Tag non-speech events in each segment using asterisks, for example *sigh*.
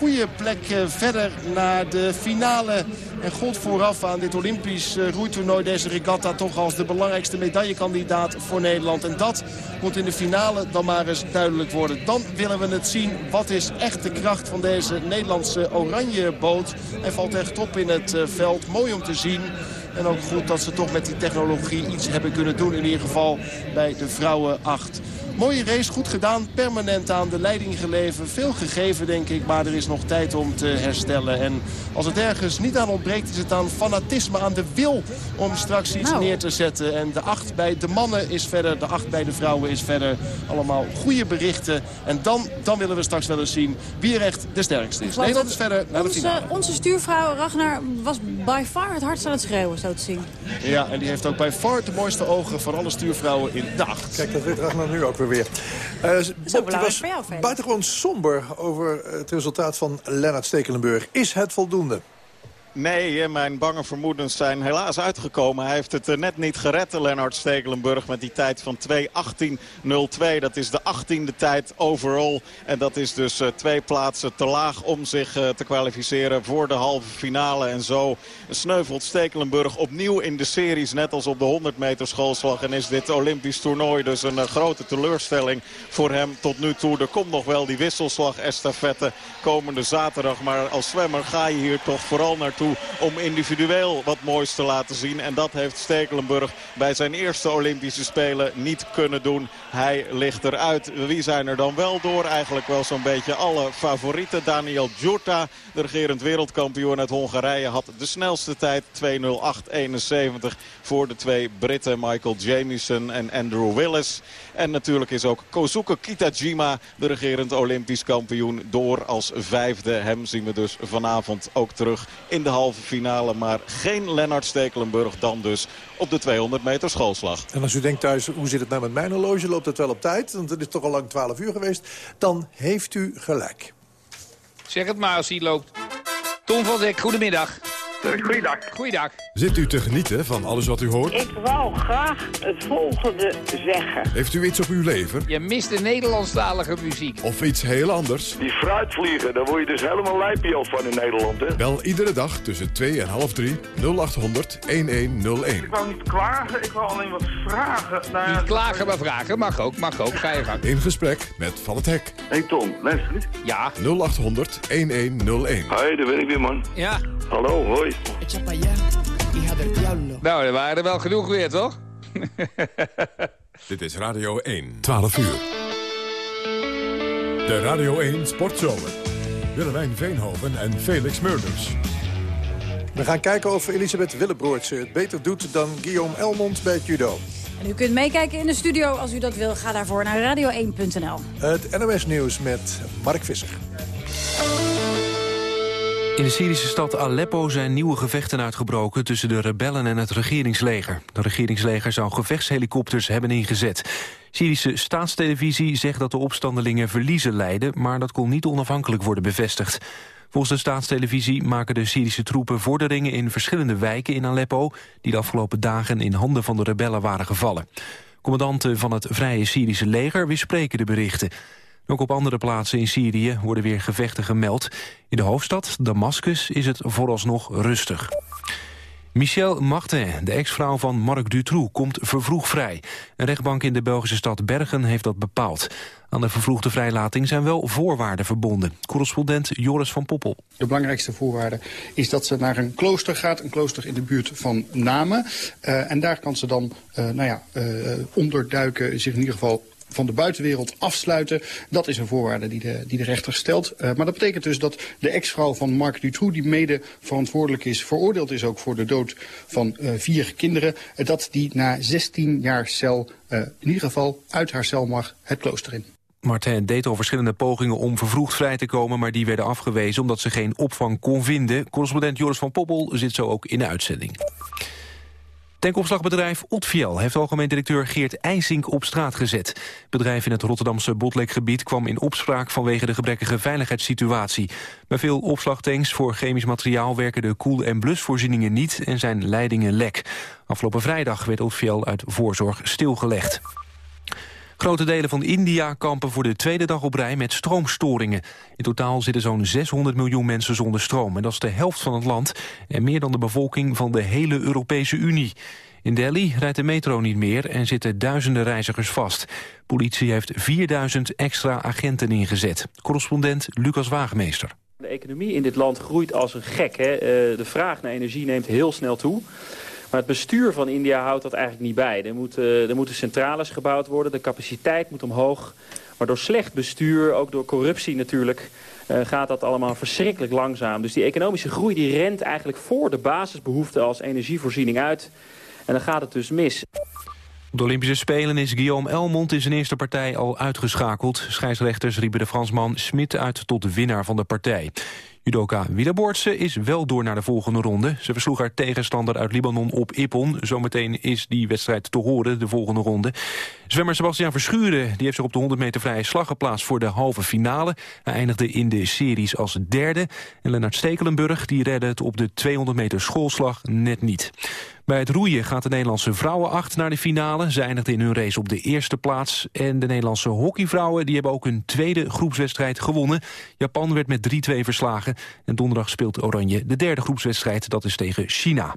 goede plek eh, verder naar de finale. En God vooraf aan dit Olympisch eh, roeitoernooi, deze regatta... toch als de belangrijkste medaillekandidaat voor Nederland. En dat moet in de finale dan maar eens duidelijk worden. Dan willen we het zien. Wat is echt de kracht van deze Nederlandse oranje boot? Hij valt echt op in het eh, veld. Mooi om te zien. En ook goed dat ze toch met die technologie iets hebben kunnen doen. In ieder geval bij de vrouwen 8. Mooie race, goed gedaan. Permanent aan de leiding geleverd. Veel gegeven, denk ik. Maar er is nog tijd om te herstellen. En als het ergens niet aan ontbreekt, is het aan fanatisme. Aan de wil om straks iets Nou. neer te zetten. En de acht bij de mannen is verder. De acht bij de vrouwen is verder. Allemaal goede berichten. En dan, dan willen we straks wel eens zien wie er echt de sterkste is. Nederland dat is verder naar de Onze, finale. onze stuurvrouw Ragnar was by far het hardst aan het schreeuwen, zo te zien. Ja, en die heeft ook bij far de mooiste ogen van alle stuurvrouwen in de acht. Kijk, dat weet Ragnar nu ook weer weer. Eh, Bob, die belangrijk was buitengewoon somber over het resultaat van Lennart Stekelenburg. Is het voldoende? Nee, mijn bange vermoedens zijn helaas uitgekomen. Hij heeft het eh, net niet gered, Lennart Stekelenburg, met die tijd van 2.18.02. Dat is de 18e tijd overall. En dat is dus eh, twee plaatsen te laag om zich eh, te kwalificeren voor de halve finale. En zo sneuvelt Stekelenburg opnieuw in de series, net als op de 100 meter schoolslag. En is dit Olympisch toernooi dus een grote teleurstelling voor hem tot nu toe. Er komt nog wel die wisselslag estafette komende zaterdag. Maar als zwemmer ga je hier toch vooral naartoe om individueel wat moois te laten zien. En dat heeft Stekelenburg bij zijn eerste Olympische Spelen niet kunnen doen. Hij ligt eruit. Wie zijn er dan wel door? Eigenlijk wel zo'n beetje alle favorieten. Daniel Djurta, de regerend wereldkampioen uit Hongarije, had de snelste tijd. 2.08.71 voor de twee Britten Michael Jamieson en Andrew Willis. En natuurlijk is ook Kozuke Kitajima, de regerend Olympisch kampioen, door als vijfde. Hem zien we dus vanavond ook terug in de halve finale. Maar geen Lennart Stekelenburg dan dus op de 200 meter schoolslag. En als u denkt thuis, hoe zit het nou met mijn horloge? Loopt het wel op tijd? Want het is toch al lang 12 uur geweest. Dan heeft u gelijk. Zeg het maar als hij loopt. Tom van Dek, goedemiddag. Goeiedag. Goeiedag. Zit u te genieten van alles wat u hoort? Ik wou graag het volgende zeggen. Heeft u iets op uw lever? Je mist de Nederlandstalige muziek. Of iets heel anders? Die fruitvliegen, daar word je dus helemaal lijpje van in Nederland, hè? Bel iedere dag tussen 2 en half 3 0800 1101. Ik wou niet klagen, ik wou alleen wat vragen. Nou, Niet klagen, maar vragen. Mag ook, mag ook. Ga je gang. In gesprek met Van het Hek. Hé hey Tom, luister eens. Ja. 0800 1101. Hoi, daar ben ik weer, man. Ja. Hallo, hoi. Nou, er waren er wel genoeg weer, toch? *laughs* Dit is Radio 1. 12 uur. De Radio 1 Sportzomer. Willemijn Veenhoven en Felix Murders. We gaan kijken of Elisabeth Willebroortse het beter doet dan Guillaume Elmond bij het judo. En u kunt meekijken in de studio als u dat wil. Ga daarvoor naar radio1.nl. Het NOS Nieuws met Mark Visser. In de Syrische stad Aleppo zijn nieuwe gevechten uitgebroken... tussen de rebellen en het regeringsleger. De regeringsleger zou gevechtshelikopters hebben ingezet. Syrische staatstelevisie zegt dat de opstandelingen verliezen lijden... maar dat kon niet onafhankelijk worden bevestigd. Volgens de staatstelevisie maken de Syrische troepen vorderingen... in verschillende wijken in Aleppo... die de afgelopen dagen in handen van de rebellen waren gevallen. Commandanten van het Vrije Syrische leger weerspreken de berichten. Ook op andere plaatsen in Syrië worden weer gevechten gemeld. In de hoofdstad, Damascus, is het vooralsnog rustig. Michel Martin, de ex-vrouw van Marc Dutroux, komt vervroegd vrij. Een rechtbank in de Belgische stad Bergen heeft dat bepaald. Aan de vervroegde vrijlating zijn wel voorwaarden verbonden. Correspondent Joris van Poppel. De belangrijkste voorwaarde is dat ze naar een klooster gaat. Een klooster in de buurt van Namen. Uh, en daar kan ze dan uh, nou ja, uh, onderduiken, zich in ieder geval van de buitenwereld afsluiten. Dat is een voorwaarde die de, die de rechter stelt. Uh, maar dat betekent dus dat de ex-vrouw van Marc Dutroux... die mede verantwoordelijk is, veroordeeld is ook voor de dood van uh, vier kinderen... Uh, dat die na 16 jaar cel in ieder geval uit haar cel mag het klooster in. Martin deed al verschillende pogingen om vervroegd vrij te komen... maar die werden afgewezen omdat ze geen opvang kon vinden. Correspondent Joris van Poppel zit zo ook in de uitzending. Tankopslagbedrijf Otfiel heeft algemeen directeur Geert IJsink op straat gezet. Bedrijf in het Rotterdamse Botlekgebied kwam in opspraak vanwege de gebrekkige veiligheidssituatie. Bij veel opslagtanks voor chemisch materiaal werken de koel- en blusvoorzieningen niet en zijn leidingen lek. Afgelopen vrijdag werd Otfiel uit voorzorg stilgelegd. Grote delen van India kampen voor de tweede dag op rij met stroomstoringen. In totaal zitten zo'n 600 miljoen mensen zonder stroom. En dat is de helft van het land en meer dan de bevolking van de hele Europese Unie. In Delhi rijdt de metro niet meer en zitten duizenden reizigers vast. Politie heeft 4000 extra agenten ingezet. Correspondent Lucas Waagmeester. De economie in dit land groeit als een gek. Hè? Eh, de vraag naar energie neemt heel snel toe. Maar het bestuur van India houdt dat eigenlijk niet bij. Er moeten, er moeten centrales gebouwd worden, de capaciteit moet omhoog. Maar door slecht bestuur, ook door corruptie natuurlijk... Uh, gaat dat allemaal verschrikkelijk langzaam. Dus die economische groei die rent eigenlijk voor de basisbehoeften als energievoorziening uit. En dan gaat het dus mis. Op de Olympische Spelen is Guillaume Elmond in zijn eerste partij al uitgeschakeld. Scheidsrechters riepen de Fransman Smit uit tot de winnaar van de partij. Judoka Wielerboortse is wel door naar de volgende ronde. Ze versloeg haar tegenstander uit Libanon op Ippon. Zometeen is die wedstrijd te horen, de volgende ronde. Zwemmer Sebastian Verschuren die heeft zich op de 100 meter vrije slag geplaatst voor de halve finale. Hij eindigde in de series als derde. En Lennart Stekelenburg die redde het op de 200 meter schoolslag net niet. Bij het roeien gaat de Nederlandse vrouwenacht naar de finale. Ze eindigden in hun race op de eerste plaats. En de Nederlandse hockeyvrouwen die hebben ook hun tweede groepswedstrijd gewonnen. Japan werd met 3-2 verslagen. En donderdag speelt Oranje de derde groepswedstrijd. Dat is tegen China.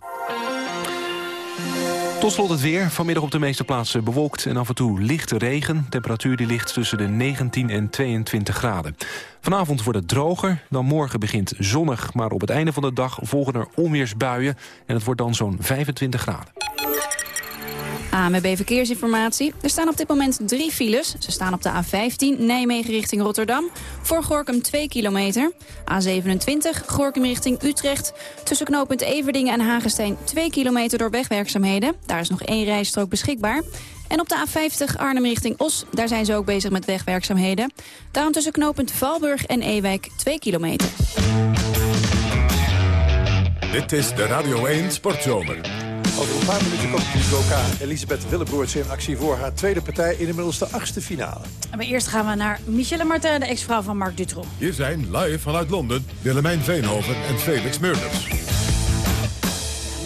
Tot slot het weer. Vanmiddag op de meeste plaatsen bewolkt en af en toe lichte regen. Temperatuur die ligt tussen de 19 en 22 graden. Vanavond wordt het droger, dan morgen begint zonnig. Maar op het einde van de dag volgen er onweersbuien en het wordt dan zo'n 25 graden. AMB Verkeersinformatie. Er staan op dit moment drie files. Ze staan op de A15 Nijmegen richting Rotterdam. Voor Gorkum 2 kilometer. A27 Gorkum richting Utrecht. Tussen knooppunt Everdingen en Hagestein 2 kilometer door wegwerkzaamheden. Daar is nog één rijstrook beschikbaar. En op de A50 Arnhem richting Os, daar zijn ze ook bezig met wegwerkzaamheden. Daarom tussen knooppunt Valburg en Ewijk 2 kilometer. Dit is de Radio 1 Sportzomer. Over een paar minuten komt judoka Elisabeth Willebroerts in actie voor haar tweede partij in inmiddels de achtste finale. Maar eerst gaan we naar Michelle Martin, de ex-vrouw van Marc Dutroux. Hier zijn live vanuit Londen Willemijn Veenhoven en Felix Meurders.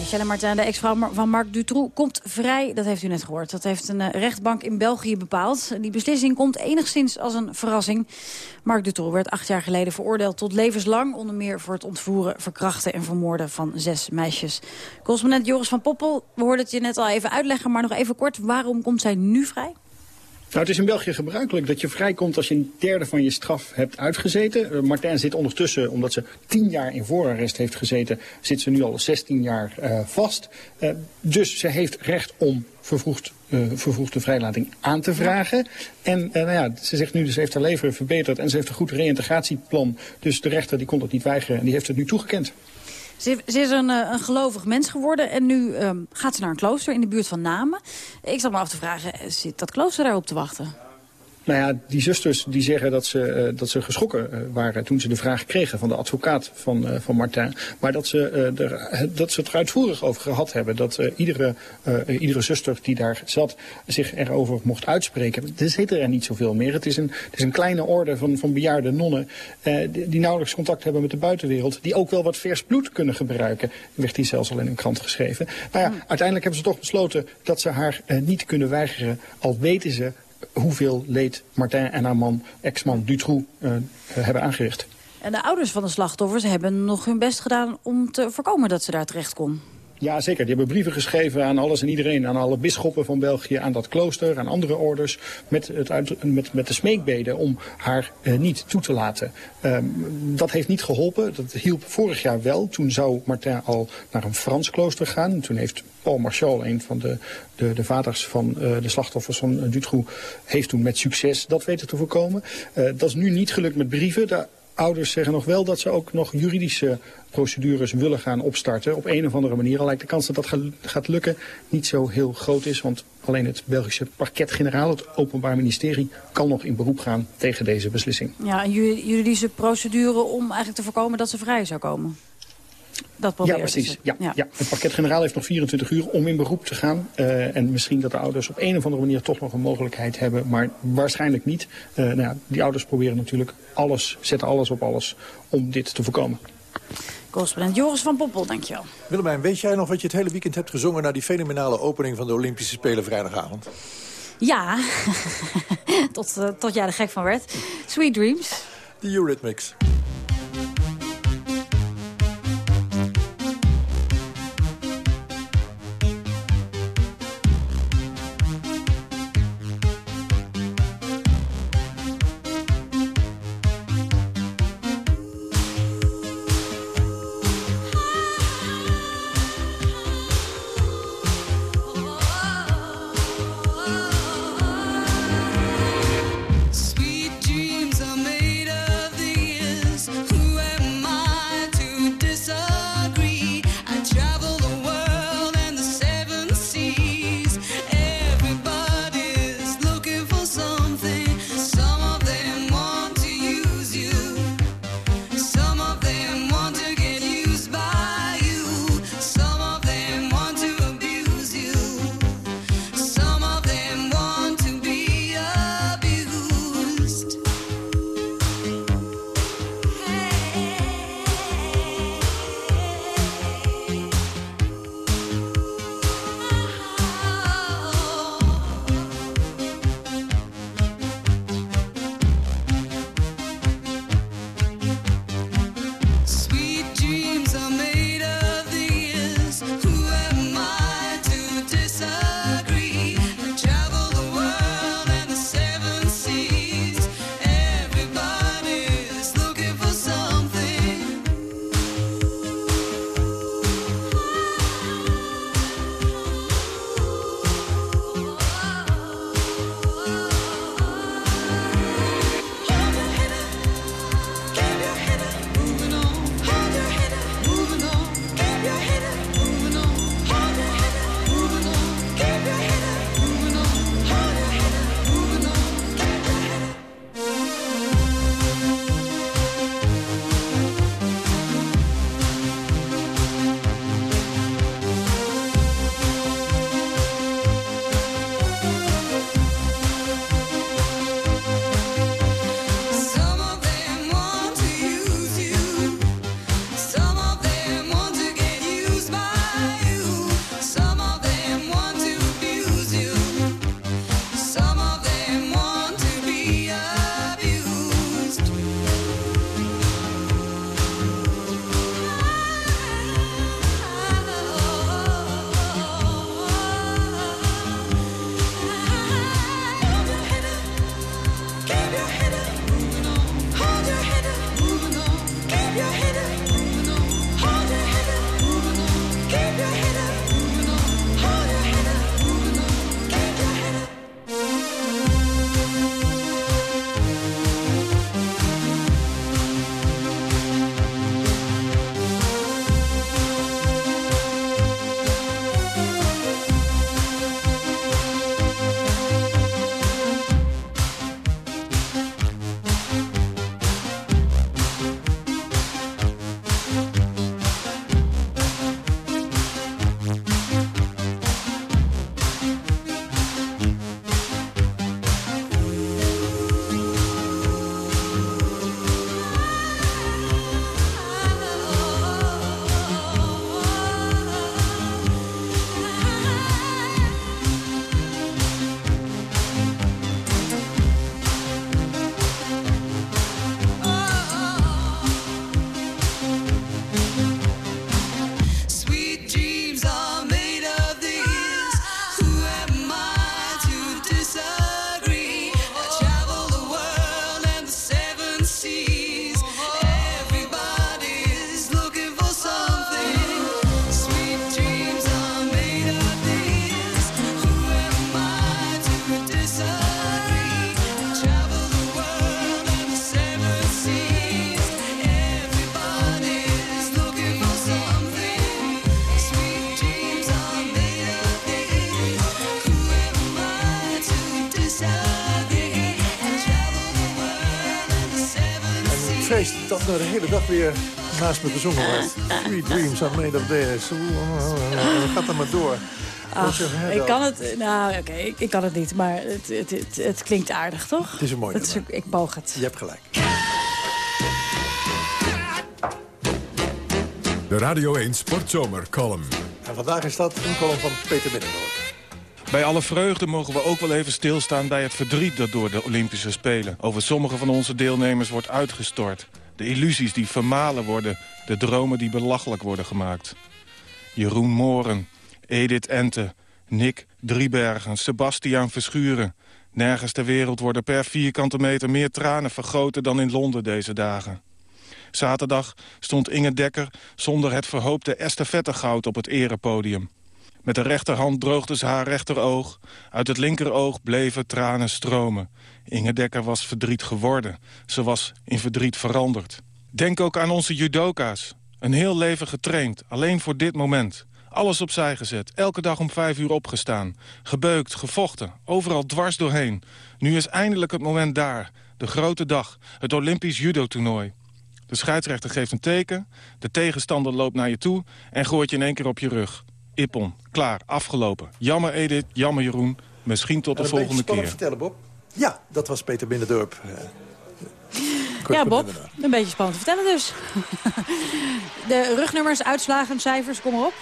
Michelle Martin, de ex-vrouw van Marc Dutroux, komt vrij. Dat heeft u net gehoord. Dat heeft een eh, rechtbank in België bepaald. Die beslissing komt enigszins als een verrassing. Marc Dutroux werd acht jaar geleden veroordeeld tot levenslang... onder meer voor het ontvoeren, verkrachten en vermoorden van zes meisjes. Correspondent Joris van Poppel, we hoorden het je net al even uitleggen... maar nog even kort, waarom komt zij nu vrij? Nou, het is in België gebruikelijk dat je vrijkomt als je een derde van je straf hebt uitgezeten. Uh, Martijn zit ondertussen, omdat ze tien jaar in voorarrest heeft gezeten, zit ze nu al 16 jaar uh, vast. Uh, dus ze heeft recht om vervroegd, vervroegde vrijlating aan te vragen. En nou ja, ze zegt nu, dus ze heeft haar leven verbeterd en ze heeft een goed reïntegratieplan. Dus de rechter die kon dat niet weigeren en die heeft het nu toegekend. Ze, is een, een, gelovig mens geworden en nu um, gaat ze naar een klooster in de buurt van Namen. Ik zat me af te vragen, zit dat klooster daarop te wachten? Nou ja, die zusters die zeggen dat ze, uh, dat ze geschrokken uh, waren toen ze de vraag kregen van de advocaat van, uh, van Martin. Maar dat ze, er, dat ze het er uitvoerig over gehad hebben. Dat iedere, iedere zuster die daar zat zich erover mocht uitspreken. Er zitten er niet zoveel meer. Het is een, het is een kleine orde van, van bejaarde nonnen die, die, nauwelijks contact hebben met de buitenwereld. Die ook wel wat vers bloed kunnen gebruiken. Werd die zelfs al in een krant geschreven. Nou ja, hmm. uiteindelijk hebben ze toch besloten dat ze haar niet kunnen weigeren. Al weten ze hoeveel leed Martin en haar man, ex-man Dutroux, uh, hebben aangericht. En de ouders van de slachtoffers hebben nog hun best gedaan om te voorkomen dat ze daar terecht kon. Ja, zeker. Die hebben brieven geschreven aan alles en iedereen. Aan alle bisschoppen van België, aan dat klooster, aan andere orders. Met, het met, met de smeekbeden om haar uh, niet toe te laten. Um, dat heeft niet geholpen. Dat hielp vorig jaar wel. Toen zou Martin al naar een Frans klooster gaan. Toen heeft Paul Marchal, een van de, de, de vaders van uh, de slachtoffers van Dutroux, heeft toen met succes dat weten te voorkomen. Uh, dat is nu niet gelukt met brieven. Ouders zeggen nog wel dat ze ook nog juridische procedures willen gaan opstarten. Op een of andere manier. Al lijkt de kans dat dat gaat lukken niet zo heel groot is. Want alleen het Belgische parket-generaal, het Openbaar Ministerie, kan nog in beroep gaan tegen deze beslissing. Ja, een juridische procedure om eigenlijk te voorkomen dat ze vrij zou komen. Dat ja, precies. Ja, ja. ja. Het parket-generaal heeft nog 24 uur om in beroep te gaan. Uh, en misschien dat de ouders op een of andere manier toch nog een mogelijkheid hebben. Maar waarschijnlijk niet. Uh, nou ja, die ouders proberen natuurlijk alles, zetten alles op alles om dit te voorkomen. Correspondent Joris van Poppel, dankjewel. Willemijn, weet jij nog wat je het hele weekend hebt gezongen... naar die fenomenale opening van de Olympische Spelen vrijdagavond? Ja, *laughs* tot, uh, tot jij er gek van werd. Sweet Dreams. De Eurythmics. Nou de hele dag weer naast me gezongen wordt. Sweet dreams are made of this. Gaat er maar door. Ach, ik kan het, nou oké, ik, ik, kan het niet, maar het, het, het, het, klinkt aardig, toch? Het is een mooi het Ik boog het. Je hebt gelijk. De Radio 1 Sportzomer column. En vandaag is dat een column van Peter Binnendoor. Bij alle vreugde mogen we ook wel even stilstaan bij het verdriet dat door de Olympische Spelen over sommige van onze deelnemers wordt uitgestort. De illusies die vermalen worden, de dromen die belachelijk worden gemaakt. Jeroen Moren, Edith Ente, Nick Driebergen, Sebastiaan Verschuren. Nergens ter wereld worden per vierkante meter meer tranen vergoten dan in Londen deze dagen. Zaterdag stond Inge Dekker zonder het verhoopte estafettegoud op het erepodium. Met de rechterhand droogde ze haar rechteroog. Uit het linkeroog bleven tranen stromen. Inge Dekker was verdriet geworden. Ze was in verdriet veranderd. Denk ook aan onze judoka's. Een heel leven getraind, alleen voor dit moment. Alles opzij gezet, elke dag om vijf uur opgestaan. Gebeukt, gevochten, overal dwars doorheen. Nu is eindelijk het moment daar. De grote dag, het Olympisch judo-toernooi. De scheidsrechter geeft een teken, de tegenstander loopt naar je toe... en gooit je in één keer op je rug. Ippon, klaar, afgelopen. Jammer Edith, jammer Jeroen. Misschien tot de volgende keer. vertellen, Bob. Ja, dat was Peter Binnendorp. ja, Bob, een beetje spannend te vertellen dus. *laughs* de rugnummers, uitslagen, cijfers, kom maar op.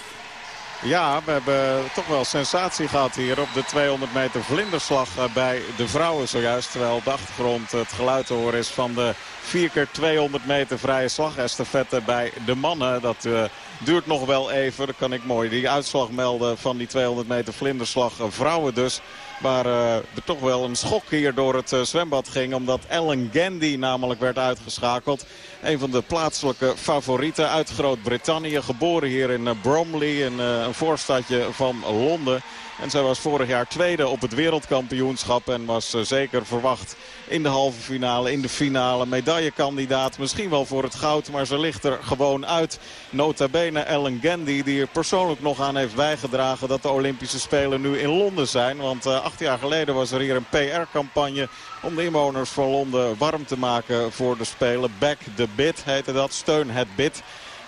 Ja, we hebben toch wel sensatie gehad hier op de 200 meter vlinderslag eh, bij de vrouwen zojuist. Terwijl op de achtergrond het geluid te horen is van de 4 keer 200 meter vrije slagestafette bij de mannen. Dat uh, duurt nog wel even. Dan kan ik mooi die uitslag melden van die 200 meter vlinderslag eh, vrouwen dus. Waar uh, er toch wel een schok hier door het uh, zwembad ging. Omdat Ellen Gandy namelijk werd uitgeschakeld. Een van de plaatselijke favorieten uit Groot-Brittannië. Geboren hier in uh, Bromley, een voorstadje van Londen. En zij was vorig jaar tweede op het wereldkampioenschap. En was zeker verwacht in de halve finale, in de finale. Medaillekandidaat, misschien wel voor het goud. Maar ze ligt er gewoon uit. Nota bene Ellen Gandy, die er persoonlijk nog aan heeft bijgedragen... dat de Olympische Spelen nu in Londen zijn. Want uh, acht jaar geleden was er hier een PR-campagne... om de inwoners van Londen warm te maken voor de Spelen. Back the bid heette dat, steun het bid.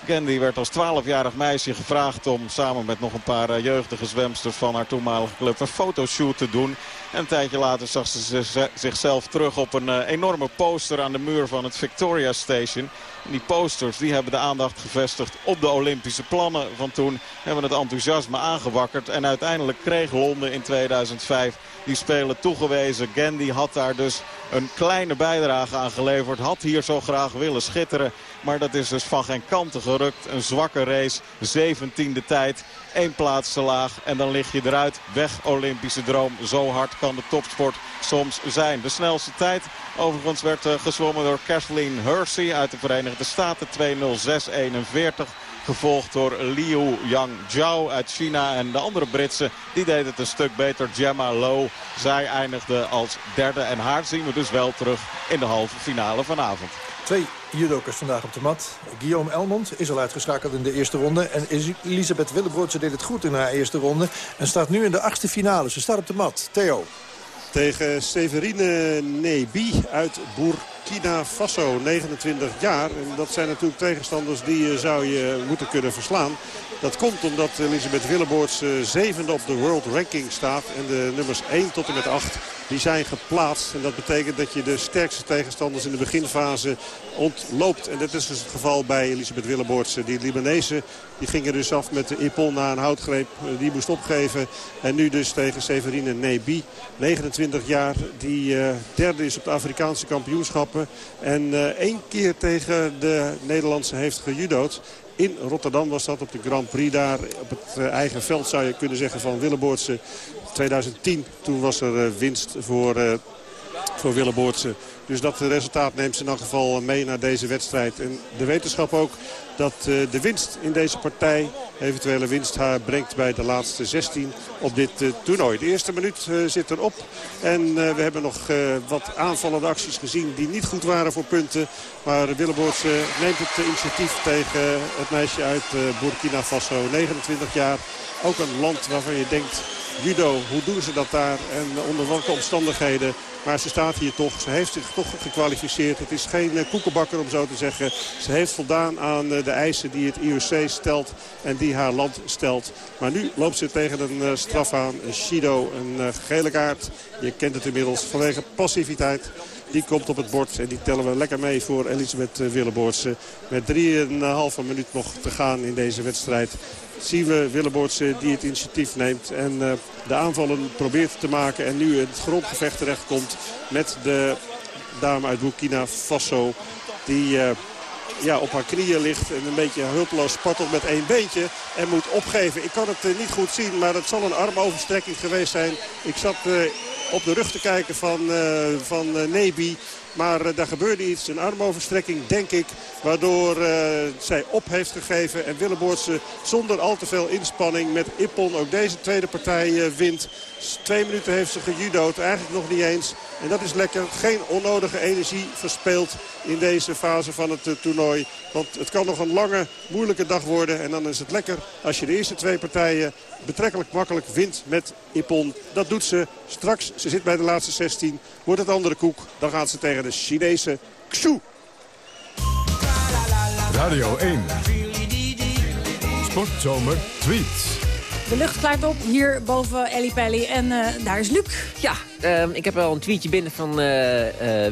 Candy werd als 12-jarig meisje gevraagd om samen met nog een paar eh, jeugdige zwemsters van haar toenmalige club een fotoshoot te doen. En een tijdje later zag ze zichzelf terug op een eh, enorme poster aan de muur van het Victoria Station. Die posters die hebben de aandacht gevestigd op de Olympische plannen van toen. Hebben het enthousiasme aangewakkerd. En uiteindelijk kreeg Londen in 2005 die spelen toegewezen. Gandy had daar dus een kleine bijdrage aan geleverd. Had hier zo graag willen schitteren. Maar dat is dus van geen kanten gerukt. Een zwakke race. 17e tijd. Eén plaats te laag. En dan lig je eruit. Weg Olympische droom. Zo hard kan de topsport soms zijn. De snelste tijd overigens werd uh, gezwommen door Kathleen Hersey uit de Verenigde Staten. 2.06.41. Gevolgd door Liu Yang Zhao uit China. En de andere Britse die deed het een stuk beter. Gemma Low. Zij eindigde als derde. En haar zien we dus wel terug in de halve finale vanavond. Twee judokers vandaag op de mat. Guillaume Elmond is al uitgeschakeld in de eerste ronde. En Elisabeth Willebrood, deed het goed in haar eerste ronde. En staat nu in de achtste finale. Ze staat op de mat. Theo. Tegen Severine Nebi uit Burkina Faso, 29 jaar. En dat zijn natuurlijk tegenstanders die zou je moeten kunnen verslaan. Dat komt omdat Elisabeth Willeboorts eh, zevende op de World Ranking staat. En de nummers 1 tot en met 8 die zijn geplaatst. En dat betekent dat je de sterkste tegenstanders in de beginfase ontloopt. En dat is dus het geval bij Elisabeth Willeboorts. Die Libanese die ging er dus af met de Ippon na een houtgreep. Eh, die moest opgeven. En nu dus tegen Severine Nebi. 29 jaar. Die uh, derde is op de Afrikaanse kampioenschappen. En één keer tegen de Nederlandse heeft gejudood. In Rotterdam was dat op de Grand Prix daar. Op het eigen veld zou je kunnen zeggen van Willeboortse 2010. Toen was er winst voor, voor Willeboortse. Dus dat resultaat neemt ze in elk geval mee naar deze wedstrijd. En de wetenschap ook dat de winst in deze partij, eventuele winst, haar brengt bij de laatste 16 op dit toernooi. De eerste minuut zit erop. En we hebben nog wat aanvallende acties gezien die niet goed waren voor punten. Maar Willeboorts neemt het initiatief tegen het meisje uit Burkina Faso. 29 jaar. Ook een land waarvan je denkt, judo, hoe doen ze dat daar en onder welke omstandigheden. Maar ze staat hier toch. Ze heeft zich toch gekwalificeerd. Het is geen koekenbakker om zo te zeggen. Ze heeft voldaan aan de eisen die het IOC stelt en die haar land stelt. Maar nu loopt ze tegen een straf aan. Shido, een gele kaart. Je kent het inmiddels vanwege passiviteit. Die komt op het bord en die tellen we lekker mee voor Elisabeth Willeboortse. Met 3,5 minuut nog te gaan in deze wedstrijd zien we Willeboortse die het initiatief neemt. En uh, de aanvallen probeert te maken. En nu in het grondgevecht terechtkomt met de dame uit Burkina Faso. Die uh, ja, op haar knieën ligt en een beetje hulpeloos spartelt met één beentje. En moet opgeven. Ik kan het niet goed zien, maar het zal een armoverstrekking geweest zijn. Ik zat op de rug te kijken van, van Nebi. Maar uh, daar gebeurde iets, een armoverstrekking denk ik. Waardoor uh, zij op heeft gegeven. En Willeboortse zonder al te veel inspanning met Ippon ook deze tweede partij uh, wint. Twee minuten heeft ze gejudo'd, eigenlijk nog niet eens. En dat is lekker. Geen onnodige energie verspeeld in deze fase van het toernooi. Want het kan nog een lange, moeilijke dag worden. En dan is het lekker als je de eerste twee partijen betrekkelijk makkelijk wint met Ippon. Dat doet ze straks. Ze zit bij de laatste 16. Wordt het andere koek. Dan gaat ze tegen de Chinese Xu. Radio 1. Sportzomer tweets. De lucht klaart op hier boven Ellie Pelly en uh, daar is Luc. Ja, uh, ik heb wel een tweetje binnen van uh,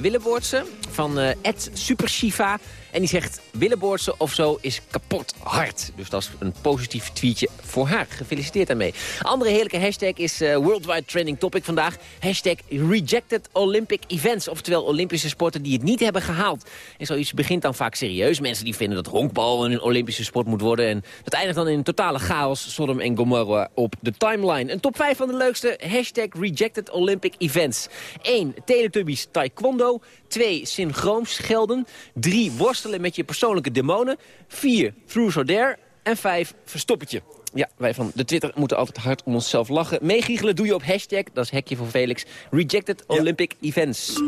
Willeboortse, van Ed Supershiva. En die zegt, Willeboortse of zo is kapot hard. Dus dat is een positief tweetje voor haar. Gefeliciteerd daarmee. Andere heerlijke hashtag is uh, Worldwide Trending Topic vandaag. Hashtag Rejected Olympic Events. Oftewel Olympische sporten die het niet hebben gehaald. En zoiets begint dan vaak serieus. Mensen die vinden dat honkbal een Olympische sport moet worden. En dat eindigt dan in totale chaos. Sodom en Gomorra op de timeline. Een top 5 van de leukste. Hashtag Rejected Olympic Events. 1. Teletubbies Taekwondo. 2. Synchroonschelden. 3. Worstelen met je persoonlijke demonen. 4. Through or Dare. En 5. Verstoppertje. Ja, wij van de Twitter moeten altijd hard om onszelf lachen. Meegiegelen doe je op hashtag, dat is hekje voor Felix, Rejected Olympic Events.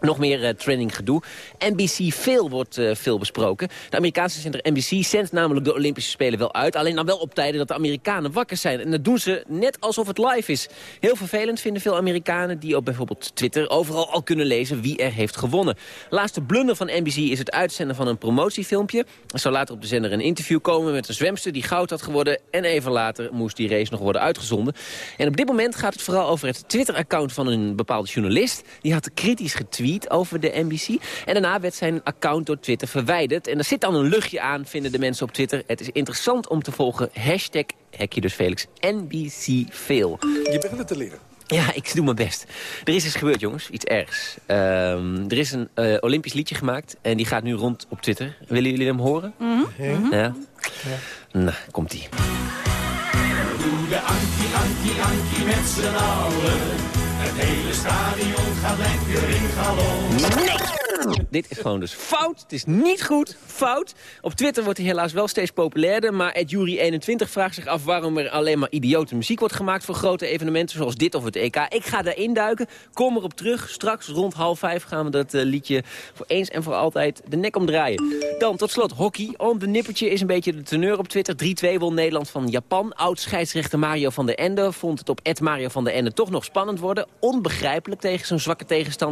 Nog meer uh, trending gedoe. NBC Veel wordt uh, veel besproken. De Amerikaanse zender NBC zendt namelijk de Olympische Spelen wel uit. Alleen dan wel op tijden dat de Amerikanen wakker zijn. En dat doen ze net alsof het live is. Heel vervelend vinden veel Amerikanen die op bijvoorbeeld Twitter... overal al kunnen lezen wie er heeft gewonnen. Laatste blunder van NBC is het uitzenden van een promotiefilmpje. Er zou later op de zender een interview komen met een zwemster die goud had geworden. En even later moest die race nog worden uitgezonden. En op dit moment gaat het vooral over het Twitter-account van een bepaalde journalist. Die had kritisch getweet over de NBC. En daarna werd zijn account door Twitter verwijderd. En er zit dan een luchtje aan, vinden de mensen op Twitter. Het is interessant om te volgen. Hashtag, hekje dus Felix, NBC Veel. Je begint het te leren. Ja, ik doe mijn best. Er is iets gebeurd, jongens. Iets ergs. Um, er is een uh, Olympisch liedje gemaakt. En die gaat nu rond op Twitter. Willen jullie hem horen? Mm -hmm. ja. ja. Nou, komt-ie. Doe de Ankie, Ankie, Ankie met z'n allen. Het hele stadion gaat lekker in galon. Nee. Dit is gewoon dus fout. Het is niet goed. Fout. Op Twitter wordt hij helaas wel steeds populairder. Maar Ed Jury21 vraagt zich af waarom er alleen maar idiote muziek wordt gemaakt voor grote evenementen zoals dit of het EK. Ik ga daarin duiken. Kom erop terug. Straks rond half vijf gaan we dat uh, liedje voor eens en voor altijd de nek omdraaien. Dan tot slot hockey. On de nippertje is een beetje de teneur op Twitter. 3-2 won Nederland van Japan. Oud-scheidsrechter Mario van der Ende vond het op Ed Mario van der Ende toch nog spannend worden onbegrijpelijk tegen zo'n zwakke tegenstander.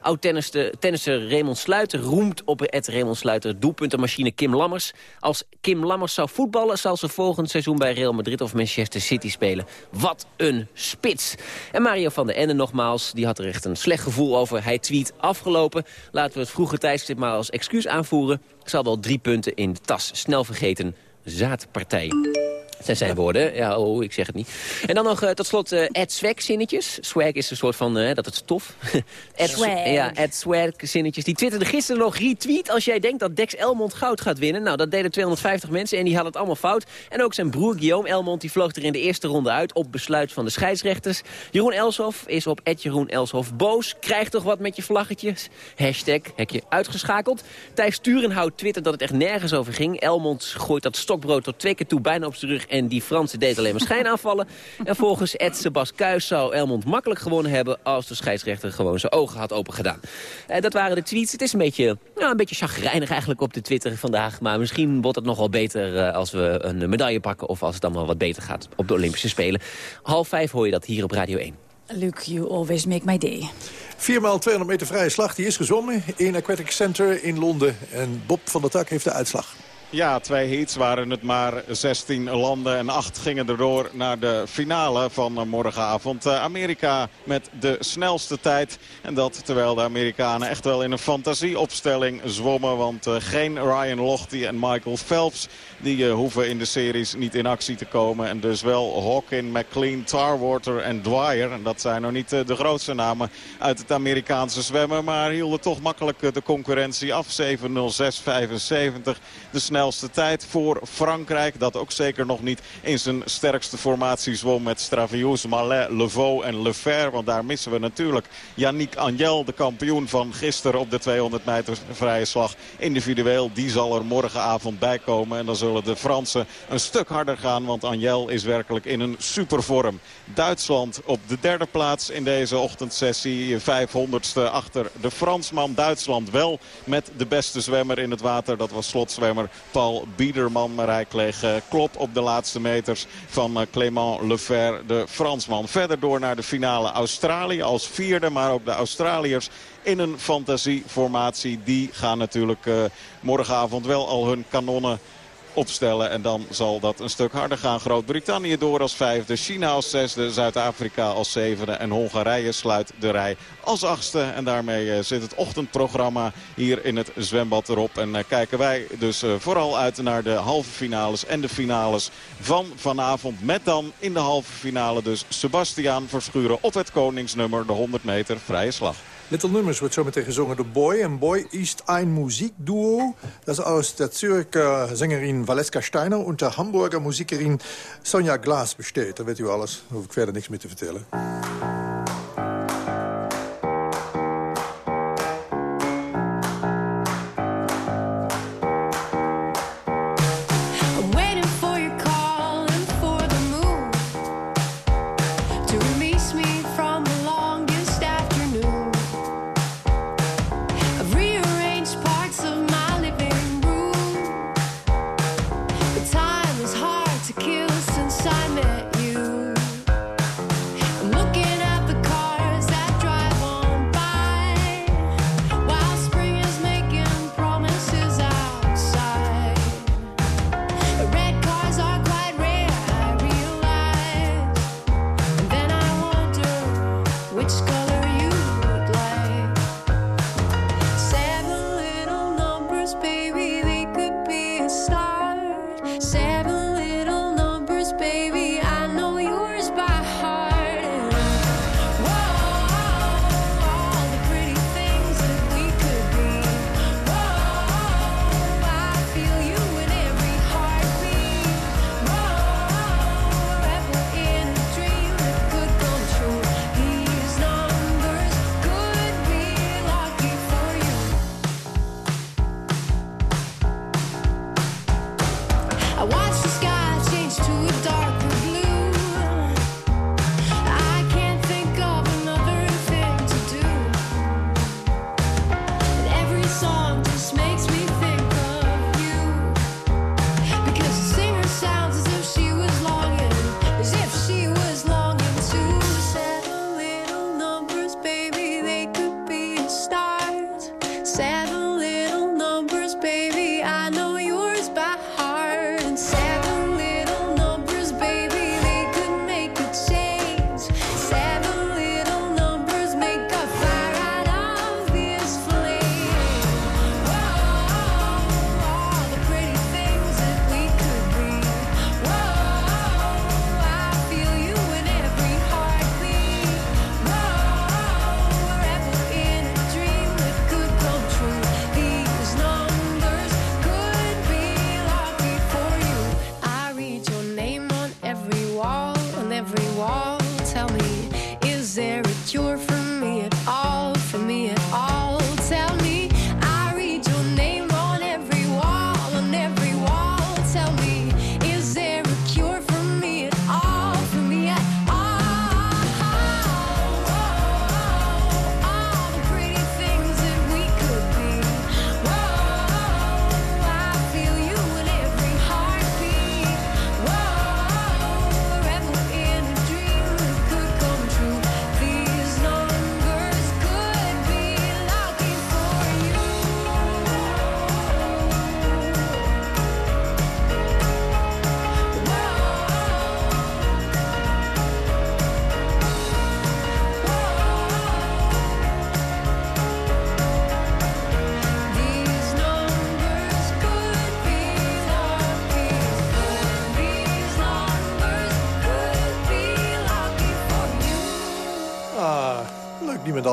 Oud-tennisser Raymond Sluiter roemt op het Raymond Sluiter doelpuntenmachine Kim Lammers. Als Kim Lammers zou voetballen, zal ze volgend seizoen bij Real Madrid of Manchester City spelen. Wat een spits. En Mario van der Ende nogmaals, die had er echt een slecht gevoel over. Hij tweet afgelopen. Laten we het vroege tijdstip maar als excuus aanvoeren. Ik zal wel drie punten in de tas. Snel vergeten, zaadpartij zijn zijn woorden. Ja, oh, ik zeg het niet. En dan nog uh, tot slot uh, Ed Swag zinnetjes. Swag is een soort van, uh, dat het stof. *laughs* Ed swag. Ja, Ed Swag zinnetjes. Die twitterde gisteren nog retweet als jij denkt dat Dex Elmond goud gaat winnen. Nou, dat deden 250 mensen en die hadden het allemaal fout. En ook zijn broer Guillaume Elmond, die vloog er in de eerste ronde uit op besluit van de scheidsrechters. Jeroen Elshoff is op Ed Jeroen Elshoff boos. Krijg toch wat met je vlaggetjes. Hashtag, hekje uitgeschakeld. Thijs Sturenhout twittert dat het echt nergens over ging. Elmond gooit dat stokbrood tot twee keer toe bijna op zijn rug en die Franse deed alleen maar schijn aanvallen. En volgens Ed Sebas Kuis zou Elmond makkelijk gewonnen hebben... als de scheidsrechter gewoon zijn ogen had opengedaan. En dat waren de tweets. Het is een beetje, nou, een beetje chagrijnig eigenlijk op de Twitter vandaag. Maar misschien wordt het nogal beter uh, als we een medaille pakken... of als het allemaal wat beter gaat op de Olympische Spelen. Half vijf hoor je dat hier op Radio 1. Luke, you always make my day. 4 x 200 meter vrije slag, die is gezwommen in Aquatic Center in Londen. En Bob van der Tak heeft de uitslag. Ja, twee heats waren het maar 16 landen en 8 gingen erdoor naar de finale van morgenavond. Eh, Amerika met de snelste tijd. En dat terwijl de Amerikanen echt wel in een fantasieopstelling zwommen. Want eh, geen Ryan Lochte en Michael Phelps die eh, hoeven in de series niet in actie te komen. En dus wel Hawkin, McLean, Tarwater en Dwyer. En dat zijn nog niet de grootste namen uit het Amerikaanse zwemmen. Maar hielden toch makkelijk de concurrentie af. 7.06.75. De snelste tijd voor Frankrijk. Dat ook zeker nog niet in zijn sterkste formatie zwom met Stravius, Mallet, Levaux en Lefer. Want daar missen we natuurlijk Yannick Angel, de kampioen van gisteren op de 200 meter vrije slag. Individueel, die zal er morgenavond bij komen. En dan zullen de Fransen een stuk harder gaan. Want Angel is werkelijk in een supervorm. Duitsland op de derde plaats in deze ochtendsessie. 500ste achter de Fransman. Duitsland wel met de beste zwemmer in het water. Dat was slotzwemmer Paul Biederman. Maar hij kreeg eh, klop op de laatste meters van eh, Clément Lefer, de Fransman. Verder door naar de finale Australië als vierde. Maar ook de Australiërs in een fantasieformatie. Die gaan natuurlijk uh, morgenavond wel al hun kanonnen opstellen. En dan zal dat een stuk harder gaan. Groot-Brittannië door als vijfde, China als zesde, Zuid-Afrika als zevende en Hongarije sluit de rij als achtste. En daarmee eh, zit het ochtendprogramma hier in het zwembad erop. En eh, kijken wij dus eh, vooral uit naar de halve finales en de finales van vanavond. Met dan in de halve finale dus Sebastiaan Verschuren op het koningsnummer, de 100 meter vrije slag. Little Numbers wordt zometeen gezongen door Boy. En Boy ist ein Musikduo. Das aus der Zürcher Sängerin Valeska Steiner und der Hamburger Musikerin Sonja Glas besteht. Da weet u alles. Daar hoef ik verder niks meer te vertellen.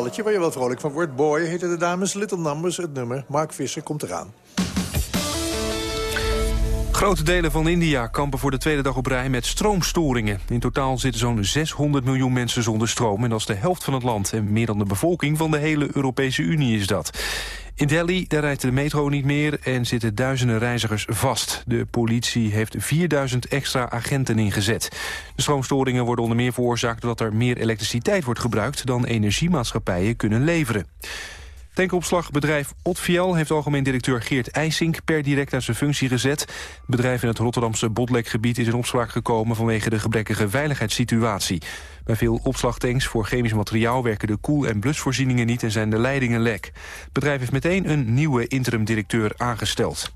Niemendalletje waar je wel vrolijk van wordt. Boy heette de dames Little Numbers, het nummer. Mark Visser komt eraan. Grote delen van India kampen voor de tweede dag op rij met stroomstoringen. In totaal zitten zo'n 600 miljoen mensen zonder stroom... en dat is de helft van het land. En meer dan de bevolking van de hele Europese Unie is dat. In Delhi daar rijdt de metro niet meer en zitten duizenden reizigers vast. De politie heeft 4000 extra agenten ingezet. De stroomstoringen worden onder meer veroorzaakt... doordat er meer elektriciteit wordt gebruikt... dan energiemaatschappijen kunnen leveren. Tankopslagbedrijf Otfiel heeft algemeen directeur Geert IJsink per direct uit zijn functie gezet. Het bedrijf in het Rotterdamse Botlekgebied is in opspraak gekomen vanwege de gebrekkige veiligheidssituatie. Bij veel opslagtanks voor chemisch materiaal werken de koel- en blusvoorzieningen niet en zijn de leidingen lek. Het bedrijf heeft meteen een nieuwe interim-directeur aangesteld.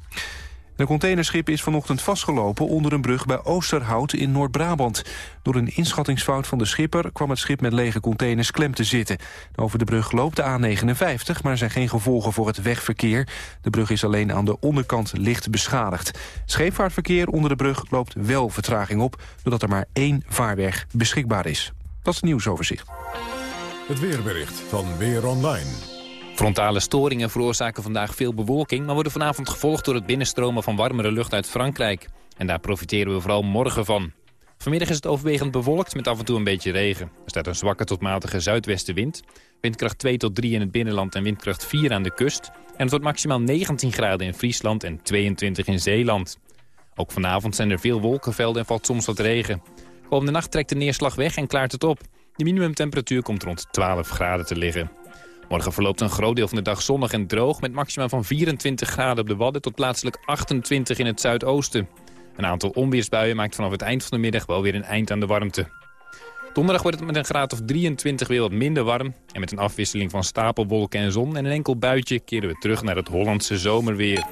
Een containerschip is vanochtend vastgelopen onder een brug bij Oosterhout in Noord-Brabant. Door een inschattingsfout van de schipper kwam het schip met lege containers klem te zitten. Over de brug loopt de A59, maar er zijn geen gevolgen voor het wegverkeer. De brug is alleen aan de onderkant licht beschadigd. Scheepvaartverkeer onder de brug loopt wel vertraging op... doordat er maar één vaarweg beschikbaar is. Dat is het nieuwsoverzicht. Het weerbericht van Weer Online. Frontale storingen veroorzaken vandaag veel bewolking... maar worden vanavond gevolgd door het binnenstromen van warmere lucht uit Frankrijk. En daar profiteren we vooral morgen van. Vanmiddag is het overwegend bewolkt met af en toe een beetje regen. Er staat een zwakke tot matige zuidwestenwind. Windkracht 2 tot 3 in het binnenland en windkracht 4 aan de kust. En het wordt maximaal 19 graden in Friesland en 22 in Zeeland. Ook vanavond zijn er veel wolkenvelden en valt soms wat regen. Komende nacht trekt de neerslag weg en klaart het op. De minimumtemperatuur komt rond 12 graden te liggen. Morgen verloopt een groot deel van de dag zonnig en droog... met maxima van 24 graden op de Wadden tot plaatselijk 28 in het zuidoosten. Een aantal onweersbuien maakt vanaf het eind van de middag wel weer een eind aan de warmte. Donderdag wordt het met een graad of 23 weer wat minder warm... en met een afwisseling van stapelwolken en zon en een enkel buitje... keren we terug naar het Hollandse zomerweer.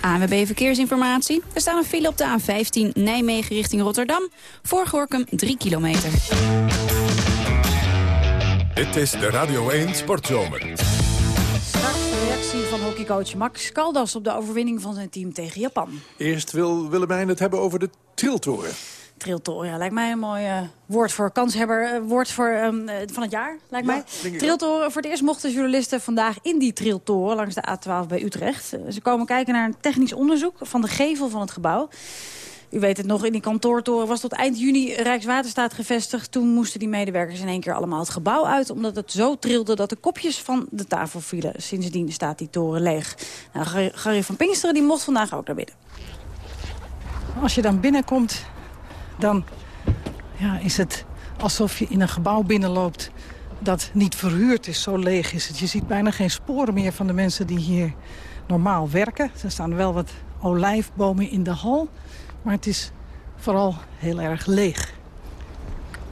ANWB Verkeersinformatie. Er staan een file op de A15 Nijmegen richting Rotterdam. Voor Gorkum 3 kilometer. Dit is de Radio 1 Sportzomer. Straks de reactie van hockeycoach Max Caldas op de overwinning van zijn team tegen Japan. Eerst wil Willemijn het hebben over de triltoren. Triltoren, ja, lijkt mij een mooi eh, woord voor kanshebber, eh, woord voor, ehm, eh, van het jaar, lijkt Ja, mij. Triltoren, voor het eerst mochten journalisten vandaag in die triltoren langs de A12 bij Utrecht. Ze komen kijken naar een technisch onderzoek van de gevel van het gebouw. U weet het nog, in die kantoortoren was tot eind juni Rijkswaterstaat gevestigd. Toen moesten die medewerkers in één keer allemaal het gebouw uit... omdat het zo trilde dat de kopjes van de tafel vielen. Sindsdien staat die toren leeg. Nou, Gary- van Pinksteren die mocht vandaag ook naar binnen. Als je dan binnenkomt, dan ja, is het alsof je in een gebouw binnenloopt dat niet verhuurd is. Zo leeg is het. Je ziet bijna geen sporen meer van de mensen die hier normaal werken. Er staan wel wat olijfbomen in de hal, maar het is vooral heel erg leeg.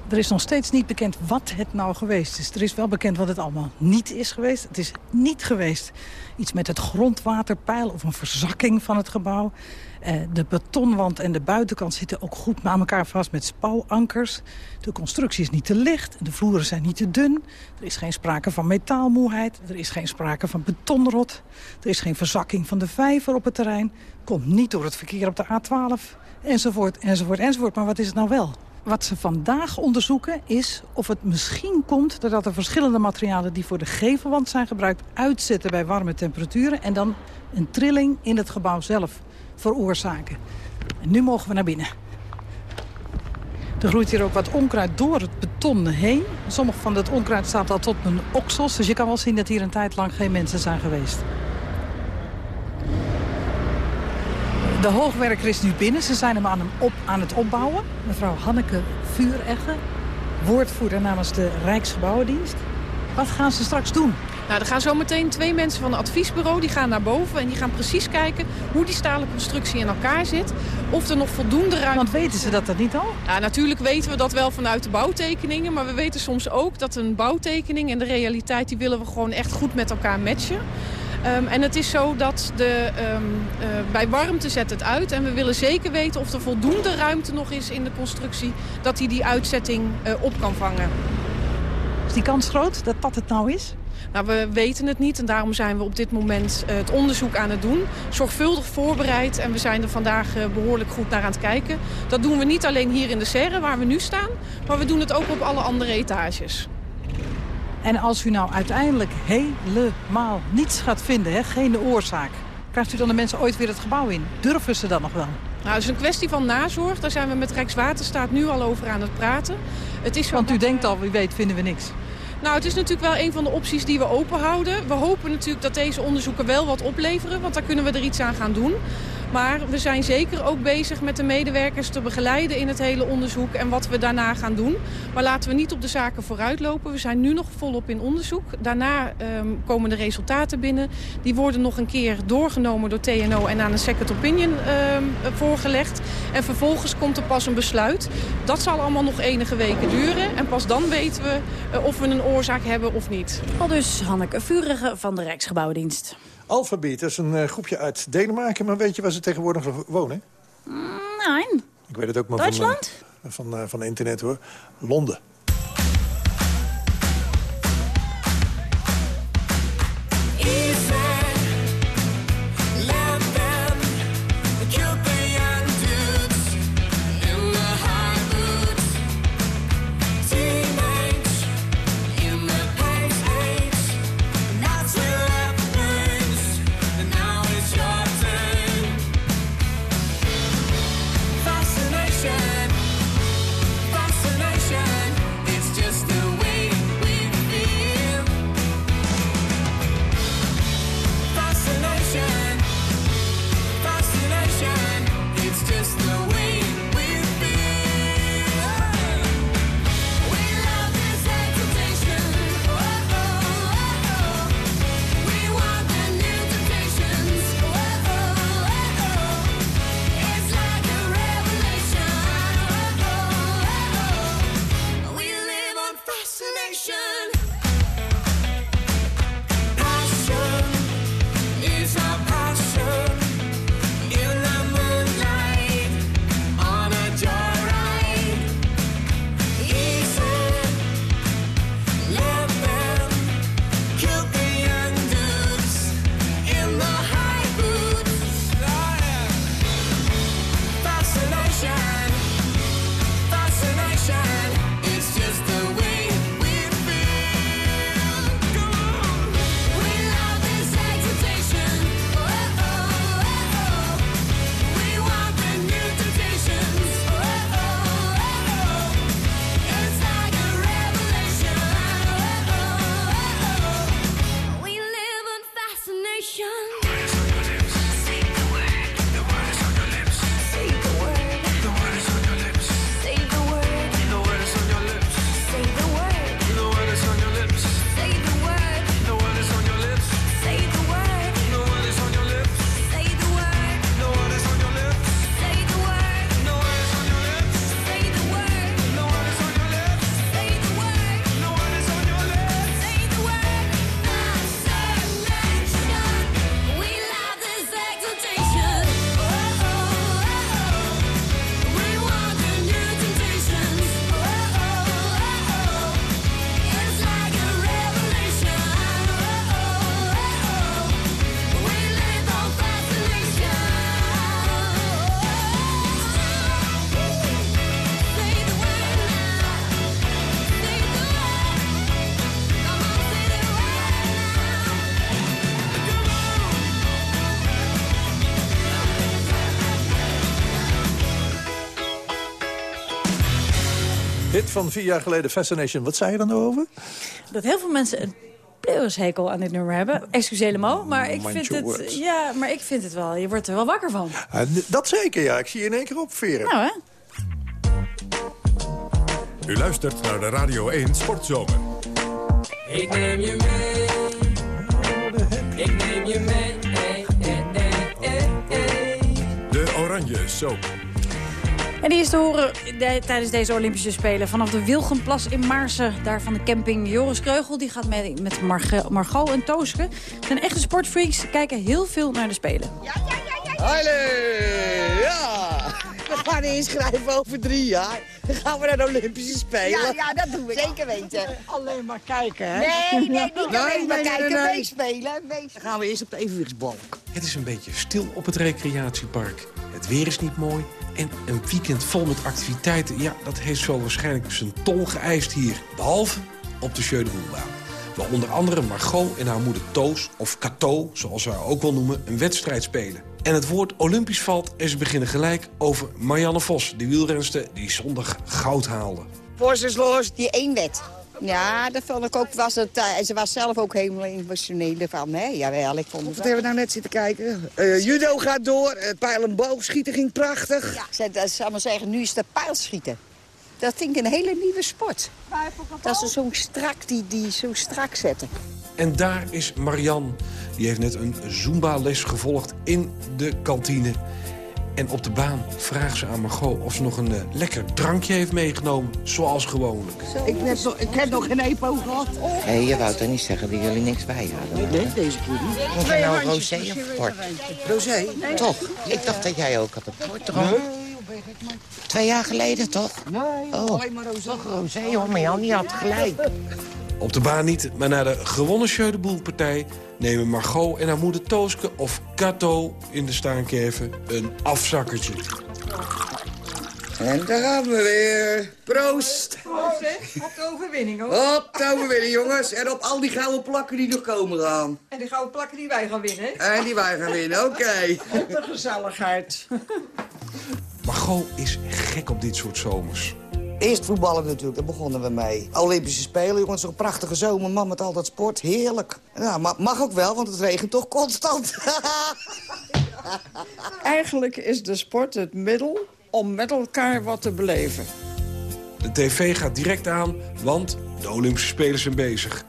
Er is nog steeds niet bekend wat het nou geweest is. Er is wel bekend wat het allemaal niet is geweest. Het is niet geweest iets met het grondwaterpeil of een verzakking van het gebouw. Eh, de betonwand en de buitenkant zitten ook goed aan elkaar vast met spouwankers. De constructie is niet te licht, de vloeren zijn niet te dun. Er is geen sprake van metaalmoeheid, er is geen sprake van betonrot. Er is geen verzakking van de vijver op het terrein. Komt niet door het verkeer op de A12, enzovoort, enzovoort, enzovoort. Maar wat is het nou wel? Wat ze vandaag onderzoeken is of het misschien komt... doordat er verschillende materialen die voor de gevelwand zijn gebruikt... uitzetten bij warme temperaturen... en dan een trilling in het gebouw zelf veroorzaken. En nu mogen we naar binnen. Er groeit hier ook wat onkruid door het beton heen. Sommige van het onkruid staat al tot mijn oksels. Dus je kan wel zien dat hier een tijd lang geen mensen zijn geweest. De hoogwerker is nu binnen. Ze zijn hem aan, hem op, aan het opbouwen. Mevrouw Hanneke Vuuregge, woordvoerder namens de Rijksgebouwendienst. Wat gaan ze straks doen? Nou, er gaan zometeen twee mensen van het adviesbureau die gaan naar boven... en die gaan precies kijken hoe die stalen constructie in elkaar zit. Of er nog voldoende ruimte... Want weten ze dat dat niet al? Ja, natuurlijk weten we dat wel vanuit de bouwtekeningen... maar we weten soms ook dat een bouwtekening en de realiteit... die willen we gewoon echt goed met elkaar matchen. Ehm, en het is zo dat de, ehm, eh, bij warmte zet het uit. En we willen zeker weten of er voldoende ruimte nog is in de constructie... dat hij die uitzetting eh, op kan vangen. Is die kans groot dat dat het nou is? Nou, we weten het niet en daarom zijn we op dit moment eh, het onderzoek aan het doen. Zorgvuldig voorbereid en we zijn er vandaag eh, behoorlijk goed naar aan het kijken. Dat doen we niet alleen hier in de serre waar we nu staan, maar we doen het ook op alle andere etages. En als u nou uiteindelijk helemaal niets gaat vinden, hè, geen oorzaak... krijgt u dan de mensen ooit weer het gebouw in? Durven ze dat nog wel? Nou, het is een kwestie van nazorg. Daar zijn we met Rijkswaterstaat nu al over aan het praten. Het is Want u denkt al, wie weet vinden we niks. Nou, het is natuurlijk wel een van de opties die we open houden. We hopen natuurlijk dat deze onderzoeken wel wat opleveren, want daar kunnen we er iets aan gaan doen. Maar we zijn zeker ook bezig met de medewerkers te begeleiden in het hele onderzoek en wat we daarna gaan doen. Maar laten we niet op de zaken vooruitlopen. We zijn nu nog volop in onderzoek. Daarna ehm, komen de resultaten binnen. Die worden nog een keer doorgenomen door TNO en aan een second opinion ehm, voorgelegd. En vervolgens komt er pas een besluit. Dat zal allemaal nog enige weken duren. En pas dan weten we eh, of we een oorzaak hebben of niet. Al dus Hanneke Vurige van de Rijksgebouwdienst. Alphabet is een eh, groepje uit Denemarken, maar weet je waar ze tegenwoordig wonen? Nein. Ik weet het ook maar van, Duitsland? eh, van, eh, van internet hoor. Londen. Hit van vier jaar geleden, Fascination. Wat zei je dan over? Dat heel veel mensen een pleurishekel aan dit nummer hebben. Excuseer me, maar ik Mind vind het... words. Ja, maar ik vind het wel. Je wordt er wel wakker van. Dat zeker, ja. Ik zie je in één keer opveren. Nou, hè? U luistert naar de Radio 1 Sportzomer. Ik neem je mee. Ik neem je mee. Eh, eh, eh. De Oranje Soap. En die is te horen de- tijdens deze Olympische Spelen. Vanaf de Wilgenplas in Maarsen, daar van de camping Joris Kreugel. Die gaat mee met Marge- Margot en Tooske. Zijn echte sportfreaks, kijken heel veel naar de Spelen. Ja! We gaan inschrijven over drie jaar. Dan gaan we naar de Olympische Spelen. Ja, ja, dat doen we zeker weten. Alleen maar kijken, hè? Nee, nee, niet alleen maar kijken, nee. meespelen. meespelen. Dan gaan we eerst op de evenwichtsbalk. Het is een beetje stil op het recreatiepark. Het weer is niet mooi. En een weekend vol met activiteiten... ja, dat heeft zo waarschijnlijk zijn tol geëist hier. Behalve op de Jeu de Boelbaan. waar onder andere Margot en haar moeder Toos, of Cato, zoals ze haar ook wel noemen, een wedstrijd spelen. En het woord Olympisch valt en ze beginnen gelijk over Marianne Vos, de wielrenster die zondag goud haalde. Voorzingsloos, die één wet. Ja, dat vond ik ook. Was het, eh, en ze was zelf ook helemaal emotioneel van. Hè? Jawel, ik vond het Wat hebben we nou net zitten kijken? Eh, judo gaat door, het pijl- en boogschieten ging prachtig. Ja, ze, zou maar zeggen, nu is het pijlschieten. Dat vind ik een hele nieuwe sport. Dat ze zo strak, die, die zo strak zetten. En daar is Marianne. Die heeft net een Zumba-les gevolgd in de kantine. En op de baan vraagt ze aan Margot of ze nog een eh, lekker drankje heeft meegenomen. Zoals gewoonlijk. Ik, net nog, ik heb nog geen EPO gehad. Hé, je wou toch niet zeggen dat jullie niks bij hadden? Nee, deze keer niet. Moet nou rosé of port? Rosé? Toch? Ik dacht dat jij ook had een port dronk. Twee jaar geleden, toch? Nee, Oh, alleen maar rosé. toch rosé hoor, maar Jan die had gelijk. Op de baan niet, maar na de gewonnen Jeu de Boel-partij... nemen Margot en haar moeder Tooske of Cato in de staankerven een afzakkertje. En daar gaan we weer. Proost. Op de overwinning, hoor. Op de overwinning, jongens. En op al die gouden plakken die nog komen gaan. En die gouden plakken die wij gaan winnen, hè? En die wij gaan winnen, oké. Op de gezelligheid. Margot is gek op dit soort zomers. Eerst voetballen natuurlijk, daar begonnen we mee. Olympische Spelen, jongens, zo'n prachtige zomer. Man met al dat sport, heerlijk. Nou, ma- mag ook wel, want het regent toch constant. *laughs* Eigenlijk is de sport het middel om met elkaar wat te beleven. De tv gaat direct aan, want de Olympische Spelen zijn bezig.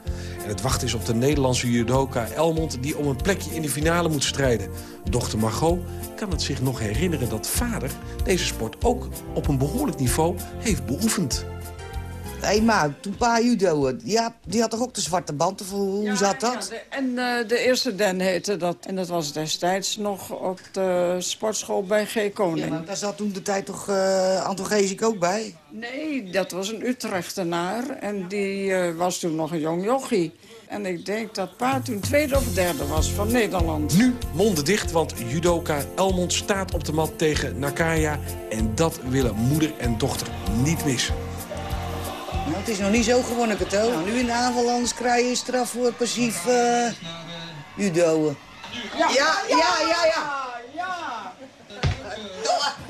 Het wachten is op de Nederlandse judoka Elmond... die om een plekje in de finale moet strijden. Dochter Margot kan het zich nog herinneren dat vader... deze sport ook op een behoorlijk niveau heeft beoefend. Hé, hey, maar toen pa judo, die had, die had toch ook de zwarte band? Of hoe hoe zat dat? Ja, de- en eh, de eerste den heette dat. En dat was destijds nog op de sportschool bij G. Koning. Ja, maar daar zat toen de tijd toch eh Anton Geesink ook bij? Nee, dat was een Utrechtenaar. En die eh, was toen nog een jong jochie. En ik denk dat pa toen tweede of derde was van Nederland. Nu monden dicht, want judoka Elmond staat op de mat tegen Nakaya. En dat willen moeder en dochter niet missen. Het is nog niet zo gewonnen, Kato. Nou, nu in de aanval, anders krijg je straf voor passief eh judoën. Ja, ja, ja, ja. ja.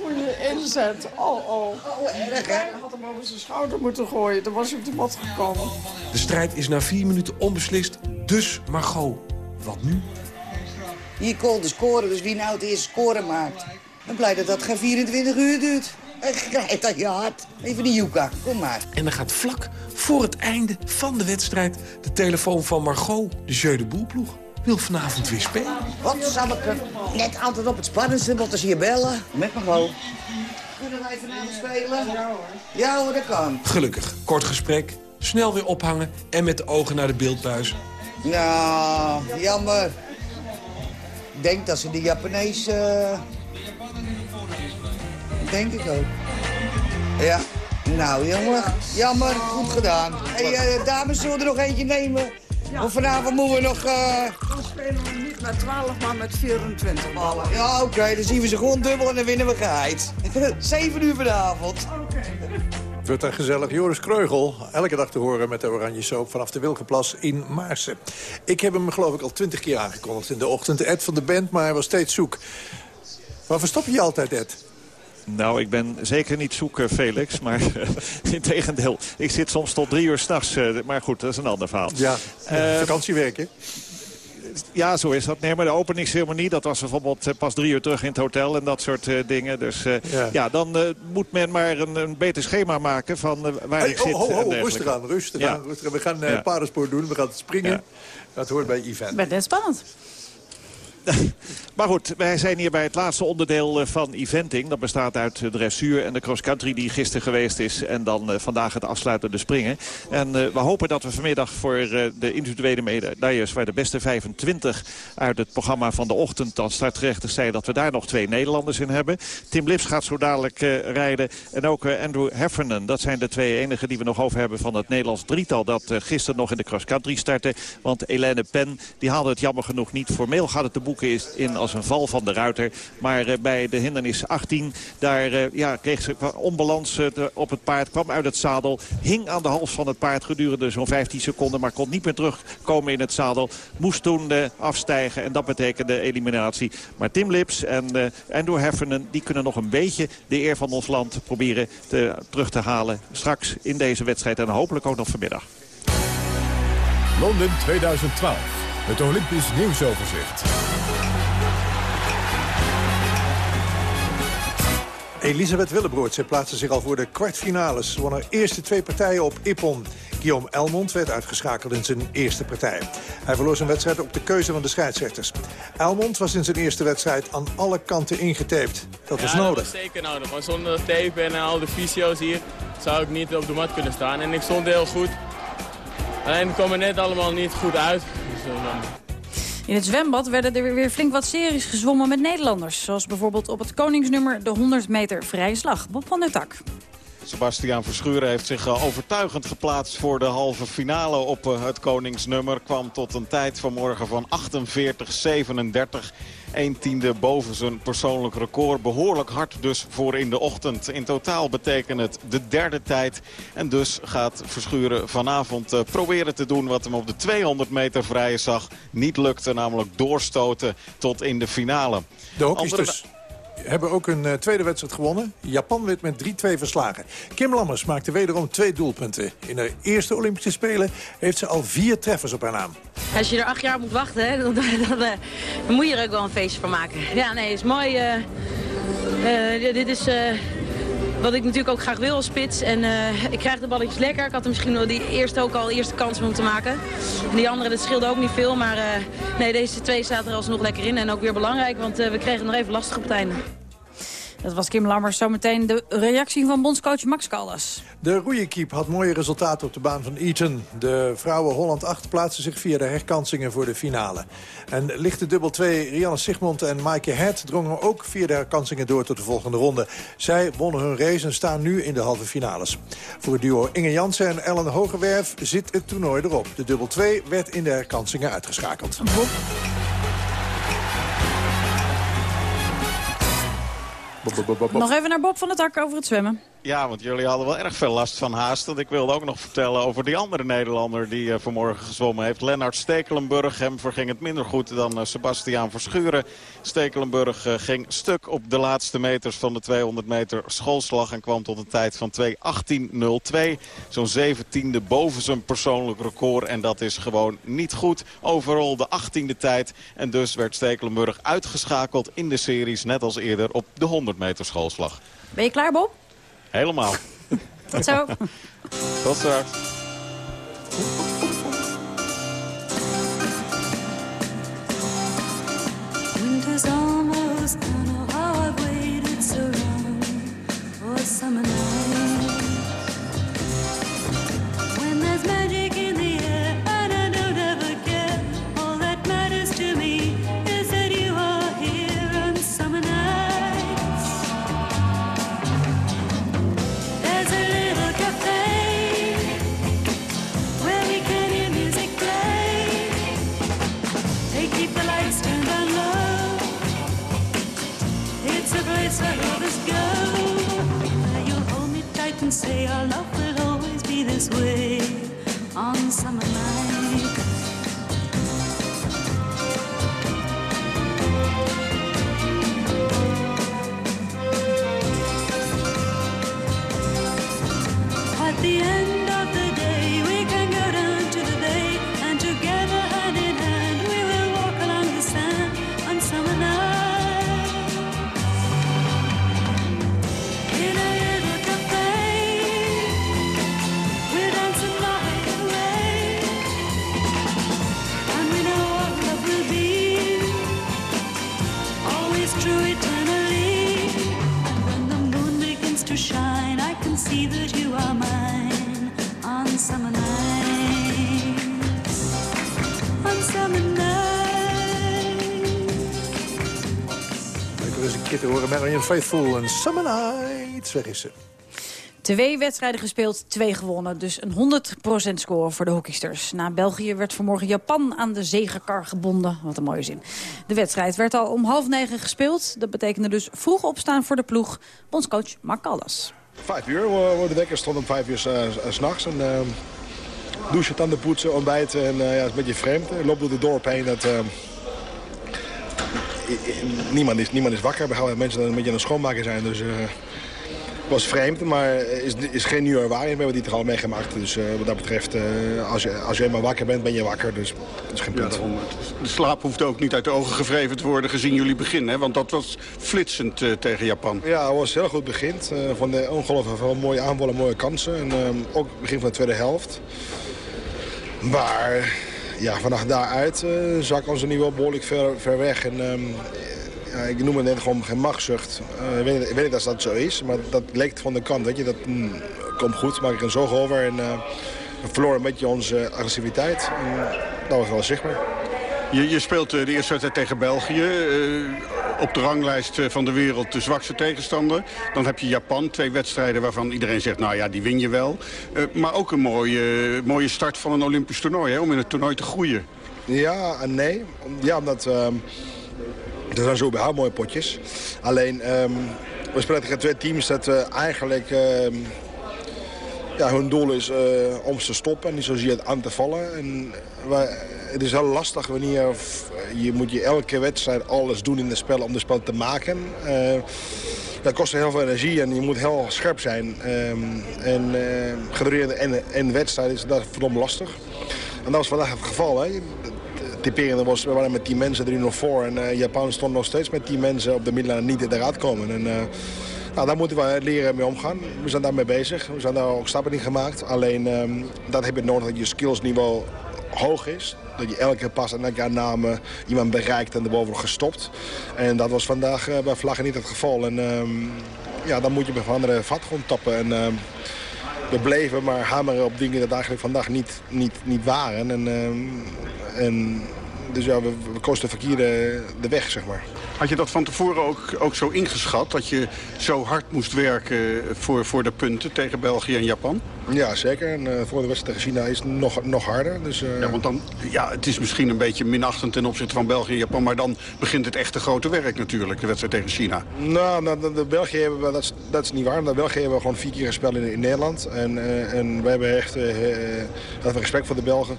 Goeie inzet. Oh, oh. Oh, erg, hè? Hij had hem over zijn schouder moeten gooien. Dan was hij op de mat gekomen. De strijd is na vier minuten onbeslist, dus Margot. Wat nu? Hier komt de score, dus wie nou het eerste score maakt. Dan blijkt dat dat geen 24 uur duurt. En krijg dat je hard. Even die Yuka, kom maar. En dan gaat vlak voor het einde van de wedstrijd... de telefoon van Margot, de Jeu de Boelploeg. Wil vanavond weer spelen. Wat zal ik er net altijd op het spannendste, want als hier bellen. Met Margot. Kunnen wij vanavond spelen? Ja hoor. Ja hoor, dat kan. Gelukkig, kort gesprek, snel weer ophangen... en met de ogen naar de beeldbuis. Nou, jammer. Ik denk dat ze de Japanees... eh, Denk ik ook. Ja. Nou, jongen. Jammer. Goed gedaan. Hey, eh, dames, zullen we er nog eentje nemen? Want vanavond moeten we nog... eh, Dan spelen we niet met 12, maar met 24 ballen. Ja, oké. dan zien we ze gewoon dubbel en dan winnen we geheid. *laughs* 7 uur vanavond. Het wordt een gezellig Joris Kreugel. Elke dag te horen met de Oranje Soap vanaf de Wilgenplas in Maarsen. Ik heb hem geloof ik al twintig keer aangekondigd in de ochtend. De Ed van de band, maar hij was steeds zoek. Waar verstop je je altijd, Ed? Nou, ik ben zeker niet zoek, eh, Felix. Maar *laughs* in tegendeel, ik zit soms tot drie uur s'nachts. nachts. maar goed, dat is een ander verhaal. Ja, Eh, vakantiewerk, hè? Ja, zo is dat. Nee, maar de openingsceremonie, dat was bijvoorbeeld eh, pas drie uur terug in het hotel en dat soort eh, dingen. Dus eh, Ja. ja. dan eh, moet men maar een, een beter schema maken van eh, waar Hey, ik zit. oh, rustig aan, rustig Ja. aan, rustig aan. We gaan eh Ja. paardenspoor doen, we gaan springen. Ja. Dat hoort bij event. Bent net spannend. *laughs* Maar goed, wij zijn hier bij het laatste onderdeel eh, van eventing. Dat bestaat uit de dressuur en de cross-country die gisteren geweest is. En dan eh, vandaag het afsluitende springen. En eh, we hopen dat we vanmiddag voor de individuele medailles... waar de beste 25 uit het programma van de ochtend dan startgerechtig zijn... dat we daar nog twee Nederlanders in hebben. Tim Lips gaat zo dadelijk rijden. En ook Andrew Heffernan. Dat zijn de twee enigen die we nog over hebben van het Nederlands drietal... dat gisteren nog in de cross-country startte. Want Helene Pen die haalde het jammer genoeg niet. Formeel gaat het de boel hoeken is in als een val van de ruiter. Maar eh, bij de hindernis 18, daar eh, ja, kreeg ze onbalans eh, op het paard. Kwam uit het zadel, hing aan de hals van het paard gedurende zo'n 15 seconden. Maar kon niet meer terugkomen in het zadel. Moest toen afstijgen en dat betekende eliminatie. Maar Tim Lips en Andrew Heffernan, die kunnen nog een beetje de eer van ons land proberen te, terug te halen. Straks in deze wedstrijd en hopelijk ook nog vanmiddag. Londen 2012. Het Olympisch nieuwsoverzicht. Elisabeth Willebroort plaatste zich al voor de kwartfinales. Ze won haar eerste twee partijen op Ippon. Guillaume Elmond werd uitgeschakeld in zijn eerste partij. Hij verloor zijn wedstrijd op de keuze van de scheidsrechters. Elmond was in zijn eerste wedstrijd aan alle kanten ingetaped. Dat was ja, nodig. dat was zeker nodig. Want zonder tape en al de fysio's hier zou ik niet op de mat kunnen staan. En ik stond heel goed. Alleen het kwam er net allemaal niet goed uit. In het zwembad werden er weer flink wat series gezwommen met Nederlanders. Zoals bijvoorbeeld op het koningsnummer de 100 meter vrije slag. Bob van der Tak. Sebastiaan Verschuren heeft zich eh, overtuigend geplaatst voor de halve finale op eh, het Koningsnummer. Kwam tot een tijd vanmorgen van 48-37. 1 tiende boven zijn persoonlijk record. Behoorlijk hard dus voor in de ochtend. In totaal betekent het de derde tijd. En dus gaat Verschuren vanavond eh, proberen te doen wat hem op de 200 meter vrije zag niet lukte. Namelijk doorstoten tot in de finale. De hockey's Andere- dus hebben ook een eh, tweede wedstrijd gewonnen. Japan werd met 3-2 verslagen. Kim Lammers maakte wederom twee doelpunten. In haar eerste Olympische Spelen heeft ze al vier treffers op haar naam. Als je er acht jaar moet wachten, hè, *laughs* dan, eh, dan moet je er ook wel een feestje van maken. Ja, nee, is mooi. eh, eh, dit- is wat ik natuurlijk ook graag wil als spits. En eh, ik krijg de balletjes lekker. Ik had er misschien wel die eerste ook al eerste kans moeten maken. En die andere, dat scheelde ook niet veel. Maar eh, nee, deze twee zaten er alsnog lekker in. En ook weer belangrijk, want eh, we kregen nog even lastig op het einde. Dat was Kim Lammers. Zometeen de reactie van bondscoach Max Caldas. De roeiekiep had mooie resultaten op de baan van Eton. De vrouwen Holland 8 plaatsen zich via de herkansingen voor de finale. En lichte dubbel 2 Rianne Sigmond en Maaike Het drongen ook via de herkansingen door tot de volgende ronde. Zij wonnen hun race en staan nu in de halve finales. Voor het duo Inge Jansen en Ellen Hogewerf zit het toernooi erop. De dubbel 2 werd in de herkansingen uitgeschakeld. Nog even naar Bob van der Tak over het zwemmen. Ja, want jullie hadden wel erg veel last van haast. Want ik wilde ook nog vertellen over die andere Nederlander die eh, vanmorgen gezwommen heeft. Lennart Stekelenburg. Hem verging het minder goed dan eh, Sebastiaan Verschuren. Stekelenburg eh, ging stuk op de laatste meters van de 200 meter schoolslag. En kwam tot een tijd van 2.18.02. Zo'n zeventiende boven zijn persoonlijk record. En dat is gewoon niet goed. Overal de 18e tijd. En dus werd Stekelenburg uitgeschakeld in de series. Net als eerder op de 100 meter schoolslag. Ben je klaar, Bob? Helemaal. Tot zo. Tot straks. Winter's almost gone. Oh, how I've waited so long for summer nights. Say our love will always be this way on summer nights. Marion Faithful en Summer Nights. Weg is ze. Twee wedstrijden gespeeld, twee gewonnen. Dus een 100% score voor de hockeysters. Na België werd vanmorgen Japan aan de zegenkar gebonden. Wat een mooie zin. De wedstrijd werd al om half negen gespeeld. Dat betekende dus vroeg opstaan voor de ploeg. Bondscoach Mark Callas. Vijf uur, de wekker stond om vijf uur s- eh, s s'nachts. En, uh, douchen, tanden poetsen, ontbijten. En eh, ja, het is een beetje vreemd. Je loopt door de dorp heen. Dat, eh, i- niemand, is, niemand is wakker. Behalve mensen die een beetje aan het schoonmaken zijn. Dus eh, het was vreemd, maar is, is geen nieuwe ervaring. We hebben die toch al meegemaakt. Dus eh, wat dat betreft, eh, als, je, als je eenmaal wakker bent, ben je wakker. Dus dat is geen punt. De slaap hoeft ook niet uit de ogen gevreven te worden gezien jullie begin. Hè? Want dat was flitsend tegen Japan. Ja, het was heel goed begint. Eh, van de ongelooflijk veel mooie aanvallen, mooie kansen. En ehm, ook begin van de tweede helft. Maar ja, vanaf daaruit zak onze niveau behoorlijk ver, ver weg. En, ehm, ja, ik noem het net gewoon geen machtszucht. Eh, ik, weet, ik weet niet of dat zo is, maar dat leek van de kant. Weet je, dat mm, komt goed, maak ik een zorg over. En eh, we verloren een beetje onze agressiviteit. En dat was wel zichtbaar. Je, je speelt eh, de eerste wedstrijd tegen België. Eh, op de ranglijst eh, van de wereld de zwakste tegenstander. Dan heb je Japan, twee wedstrijden waarvan iedereen zegt... nou ja, die win je wel. Eh, maar ook een mooie, mooie start van een Olympisch toernooi, hè, om in het toernooi te groeien. Ja en nee. Ja, omdat... ehm er zijn zo überhaupt mooie potjes. Alleen, ehm, we spelen tegen twee teams dat we eigenlijk... ehm, ja, hun doel is eh, om ze te stoppen en niet zozeer aan te vallen. En wij, het is heel lastig wanneer je moet je elke wedstrijd alles doen in het spel om de spel te maken. Eh, dat kost heel veel energie en je moet heel scherp zijn. Ehm, en eh gedurende en, en wedstrijd is dat verdomd lastig. En dat was vandaag het geval. Hè. Typerende was, we waren met 10 mensen er nog voor. En eh, Japan stond nog steeds met 10 mensen op de middenlijn niet eruit komen. En, eh, nou, daar moeten we leren mee omgaan. We zijn daarmee bezig. We zijn daar ook stappen in gemaakt. Alleen ehm, dat heb je nodig dat je skillsniveau hoog is. Dat je elke pas en elke aanname iemand bereikt en erboven gestopt. En dat was vandaag eh, bij Vlaggen niet het geval. En ehm, ja, dan moet je bij andere vat gewoon tappen. En, ehm, we bleven maar hameren op dingen dat eigenlijk vandaag niet, niet, niet waren. En, ehm, en dus ja, we, we kozen de verkeerde de weg, zeg maar. Had je dat van tevoren ook, ook zo ingeschat? Dat je zo hard moest werken voor, voor de punten tegen België en Japan? Ja, zeker. En eh, voor de wedstrijd tegen China is het nog, nog harder. Dus, eh, Ja, want dan, ja, het is misschien een beetje minachtend ten opzichte van België en Japan... maar dan begint het echte grote werk natuurlijk, de wedstrijd tegen China. Nou, nou, de, de België hebben we, dat, is, dat is niet waar. De België hebben we gewoon vier keer gespeeld in, in Nederland. En, eh, en we hebben echt dat we respect voor de Belgen.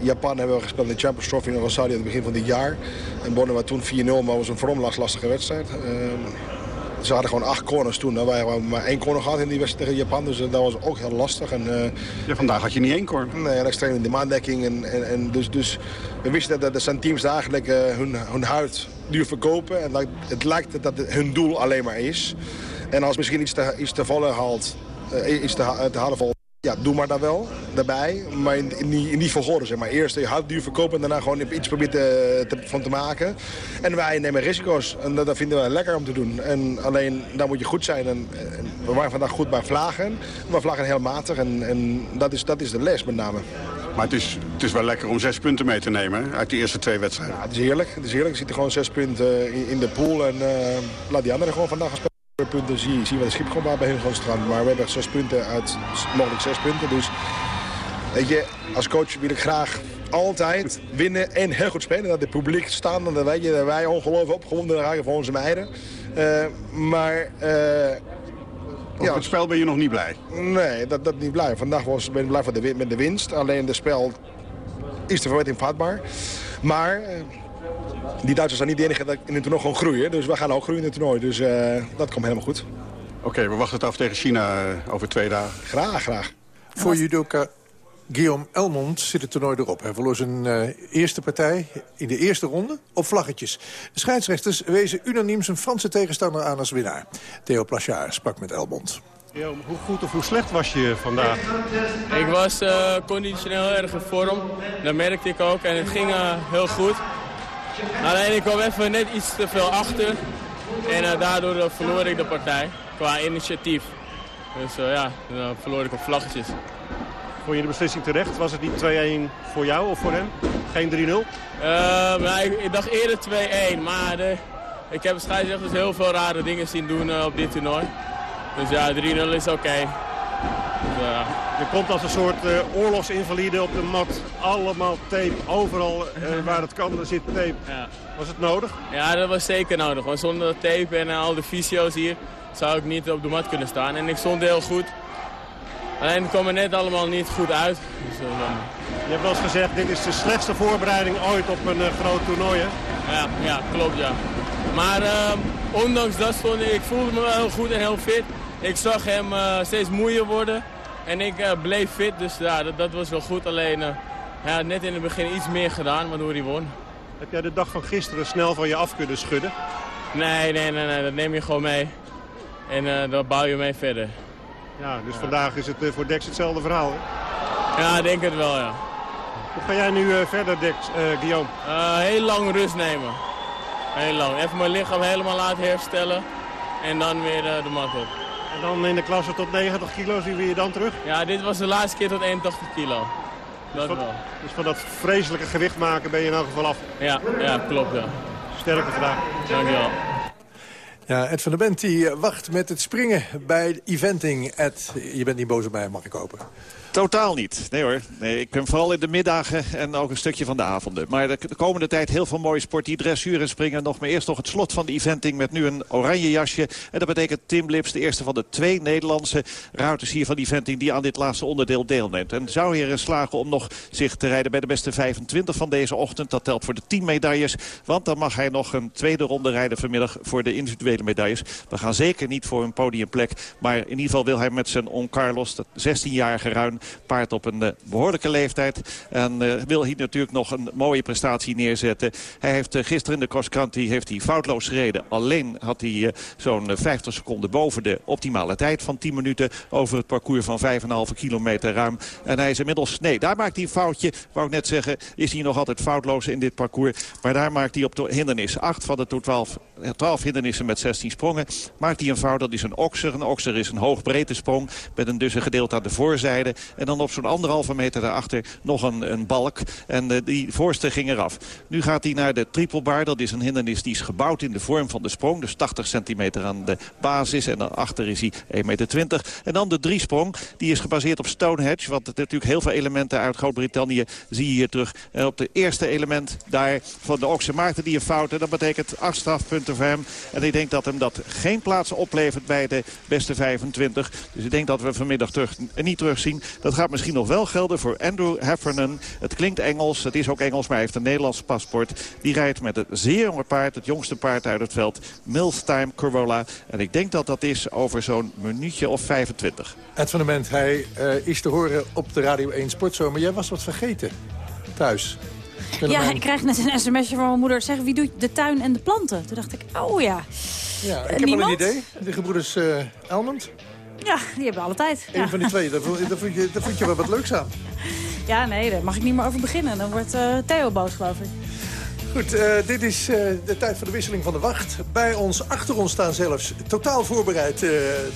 Japan hebben we gespeeld in de Champions Trophy in Rosario aan het begin van dit jaar. En wonnen we toen 4-0, maar was een verdomd lastige wedstrijd. Ze hadden gewoon acht corners toen. Nou, wij hebben maar één corner gehad in die wedstrijd tegen Japan. Dus eh, dat was ook heel lastig. En, eh, Ja, vandaag had je niet één corner. Nee, en extreem in de maandekking. En, en, en dus, dus we wisten dat er zijn teams eigenlijk eh, hun, hun huid duur verkopen. En dat, het lijkt dat het hun doel alleen maar is. En als misschien iets te, iets te vallen haalt, iets te, te halen valt, ja, doe maar daar wel, daarbij. Maar in, in, die, in die volgorde, zeg maar. Eerst je huid duur verkopen en daarna gewoon iets proberen te, te- van te maken. En wij nemen risico's. En dat, dat vinden we lekker om te doen. En alleen, daar moet je goed zijn. En, en we waren vandaag goed bij vlagen. Maar vlagen heel matig. En, en dat, is, dat is de les met name. Maar het is, het is wel lekker om zes punten mee te nemen uit die eerste twee wedstrijden. Ja, het is heerlijk. Het is heerlijk. Je ziet er gewoon zes punten in, in de pool. En eh, laat die anderen gewoon vandaag gaan spelen. Punten zie, zie we de schip gewoon maar bij hun gewoon stranden. Maar we hebben zes punten uit mogelijk zes punten. Dus weet je, als coach wil ik graag altijd winnen en heel goed spelen. Dat het publiek staan en dan weet je dat wij ongelooflijk opgewonden raken voor onze meiden. Eh, maar... eh, Op het spel ben je nog niet blij? Nee, dat, dat niet blij. Vandaag was, ben ik blij voor de, met de winst. Alleen de spel is de verwachting vatbaar. Maar eh, die Duitsers zijn niet de enige dat in het toernooi gewoon groeien. Dus wij gaan ook groeien in het toernooi. Dus eh, dat komt helemaal goed. Oké, we wachten het af tegen China eh, over twee dagen. Graag, graag. Voor judoka Guillaume Elmond zit het toernooi erop. Hij verloor zijn eh, eerste partij in de eerste ronde op vlaggetjes. De scheidsrechters wezen unaniem zijn Franse tegenstander aan als winnaar. Theo Plachard sprak met Elmond. hoe goed of hoe slecht was je vandaag? Ik was eh, conditioneel erg in vorm. Dat merkte ik ook en het ging heel goed. Alleen ik kwam even net iets te veel achter. En eh, daardoor eh, verloor ik de partij qua initiatief. Dus eh, ja, dan verloor ik op vlaggetjes. Vond je de beslissing terecht? Was het niet 2-1 voor jou of voor hem? Geen 3-0? Eh, maar ik, ik dacht eerder 2-1, maar de, ik heb scheidsrechters heel veel rare dingen zien doen op dit toernooi. Dus ja, 3-0 is oké. Je komt als een soort eh, oorlogsinvalide op de mat. Allemaal tape, overal eh, *laughs* waar het kan, er zit tape. Was het nodig? Ja, dat was zeker nodig. Want zonder tape en eh, al de fysio's hier zou ik niet op de mat kunnen staan. En ik stond heel goed. Alleen het kwam er net allemaal niet goed uit. Dus, eh, Je hebt wel eens gezegd, dit is de slechtste voorbereiding ooit op een eh, groot toernooi, hè? Ja, ja, klopt ja. Maar ehm, ondanks dat stond ik, ik voelde me wel heel goed en heel fit. Ik zag hem eh, steeds moeier worden en ik eh, bleef fit, dus ja, dat, dat was wel goed. Alleen, eh, hij had net in het begin iets meer gedaan, waardoor hij won. Heb jij de dag van gisteren snel van je af kunnen schudden? Nee, nee, nee, nee dat neem je gewoon mee. En eh daar bouw je mee verder. Ja, dus vandaag is het voor Dex hetzelfde verhaal, hè? Ja, ik denk het wel, ja. Hoe ga jij nu verder, Dex, Guillaume? Heel lang rust nemen. Heel lang. Even mijn lichaam helemaal laten herstellen. En dan weer de mat op. En dan in de klasse tot 90 kilo zien we je dan terug? Ja, dit was de laatste keer tot 81 kilo. Dat van, wel. Dus van dat vreselijke gewicht maken ben je in elk geval af. Ja, ja klopt ja. Sterke vandaag. Dankjewel. Ja, Ed van der Bent die wacht met het springen bij eventing. Ed, je bent niet boos op mij, mag ik hopen. Totaal niet. Nee hoor. Nee, ik ben vooral in de middagen en ook een stukje van de avonden. Maar de, de komende tijd heel veel mooie sport. Die dressuur en springen. Nog maar eerst nog het slot van de eventing met nu een oranje jasje. En dat betekent Tim Lips, de eerste van de twee Nederlandse ruiters hier van de eventing... die aan dit laatste onderdeel deelneemt. En zou hier slagen om nog zich te rijden bij de beste 25 van deze ochtend. Dat telt voor de 10 medailles. Want dan mag hij nog een tweede ronde rijden vanmiddag voor de individuele medailles. We gaan zeker niet voor een podiumplek. Maar in ieder geval wil hij met zijn On Carlos, dat 16-jarige ruin paard op een eh, behoorlijke leeftijd. En eh, wil hier natuurlijk nog een mooie prestatie neerzetten. Hij heeft eh, gisteren in de cross country heeft hij foutloos gereden. Alleen had hij zo'n eh, 50 seconden boven de optimale tijd van 10 minuten over het parcours van 5,5 kilometer ruim. En hij is inmiddels, nee, daar maakt hij een foutje. Wou ik net zeggen, is hij nog altijd foutloos in dit parcours. Maar daar maakt hij op de hindernis 8 van de tot 12, 12 hindernissen met 16 sprongen. Maakt hij een fout, dat is een okser. Een okser is een hoogbreedte sprong met een dus een gedeelte aan de voorzijde. En dan op zo'n anderhalve meter daarachter nog een, een balk. En eh, die voorste ging eraf. Nu gaat hij naar de triple bar. Dat is een hindernis die is gebouwd in de vorm van de sprong. Dus 80 centimeter aan de basis. En daarachter is hij 1,20 meter. En dan de driesprong. Die is gebaseerd op Stonehenge. Want het natuurlijk heel veel elementen uit Groot-Brittannië zie je hier terug. En op het eerste element daar van de okse maakte die een fout. En dat betekent acht strafpunten En ik denk dat hem dat geen plaats oplevert bij de beste 25. Dus ik denk dat we vanmiddag terug, niet terugzien. Dat gaat misschien nog wel gelden voor Andrew Heffernan. Het klinkt Engels, het is ook Engels, maar hij heeft een Nederlands paspoort. Die rijdt met het zeer jonge paard, het jongste paard uit het veld, Milstime Corolla. En ik denk dat dat is over zo'n minuutje of 25. Ed van der Bent, hij eh, is te horen op de Radio 1 Sportzomer. Jij was wat vergeten thuis. Ja, ik krijg net een sms'je van mijn moeder. Zeg, wie doet de tuin en de planten? Toen dacht ik, oh ja. Ja, ik Eh, heb wel niemand? een idee. De gebroeders eh Elmond. Ja, die hebben alle tijd. Een Ja. van die twee. Daar vond, daar, vond je, daar vond je wel wat leuks aan. *laughs* ja, nee, daar mag ik niet meer over beginnen. Dan wordt eh, Theo boos, geloof ik. Goed, eh, dit is eh, de tijd voor de wisseling van de wacht. Bij ons, achter ons staan zelfs totaal voorbereid eh,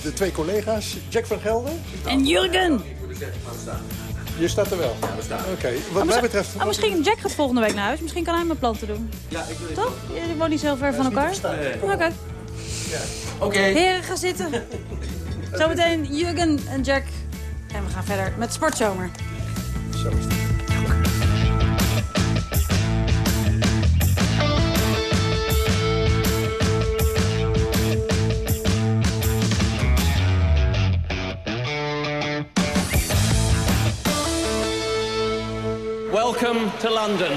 de twee collega's. Jack van Gelder. En Jurgen! Je staat er wel? Ja, we staan. Oké, wat mij betreft... Oh, misschien Jack gaat volgende week naar huis. Misschien kan hij mijn planten doen. Ja, ik wil Toch? Jullie wonen niet zo ver van elkaar? Oké. Oké. Heren, ga zitten. *laughs* Zometeen Jurgen en Jack. En we gaan verder met Sportzomer. Zo to London.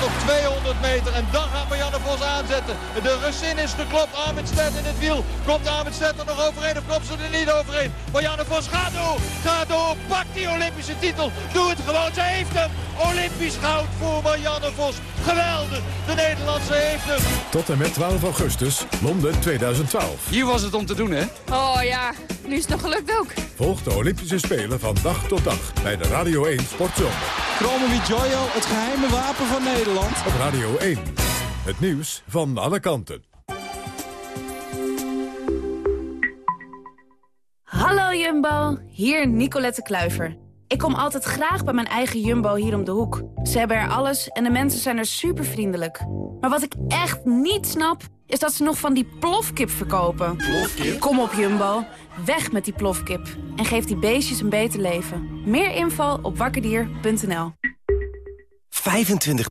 Nog 200 meter en dan gaat Marianne Vos aanzetten. De Russin is geklopt. Armitstedt in het wiel. Komt Armitstedt er nog overheen of klopt ze er niet overheen? Marianne Vos gaat door. Gaat door. Pakt die Olympische titel. Doe het gewoon. Ze heeft hem. Olympisch goud voor Marianne Vos. Geweldig. De Nederlandse heeft hem. Tot en met 12 augustus, Londen 2012. Hier was het om te doen, hè? Oh ja, nu is het nog gelukt ook. Volg de Olympische Spelen van dag tot dag bij de Radio 1 Sportzomer. Chromo Joyo, het geheime wapen van Nederland. Op Radio 1. Het nieuws van alle kanten. Hallo Jumbo, hier Nicolette Kluiver. Ik kom altijd graag bij mijn eigen Jumbo hier om de hoek. Ze hebben er alles en de mensen zijn er super vriendelijk. Maar wat ik echt niet snap, is dat ze nog van die plofkip verkopen. Kom op Jumbo, weg met die plofkip. En geef die beestjes een beter leven. Meer info op wakkerdier.nl 25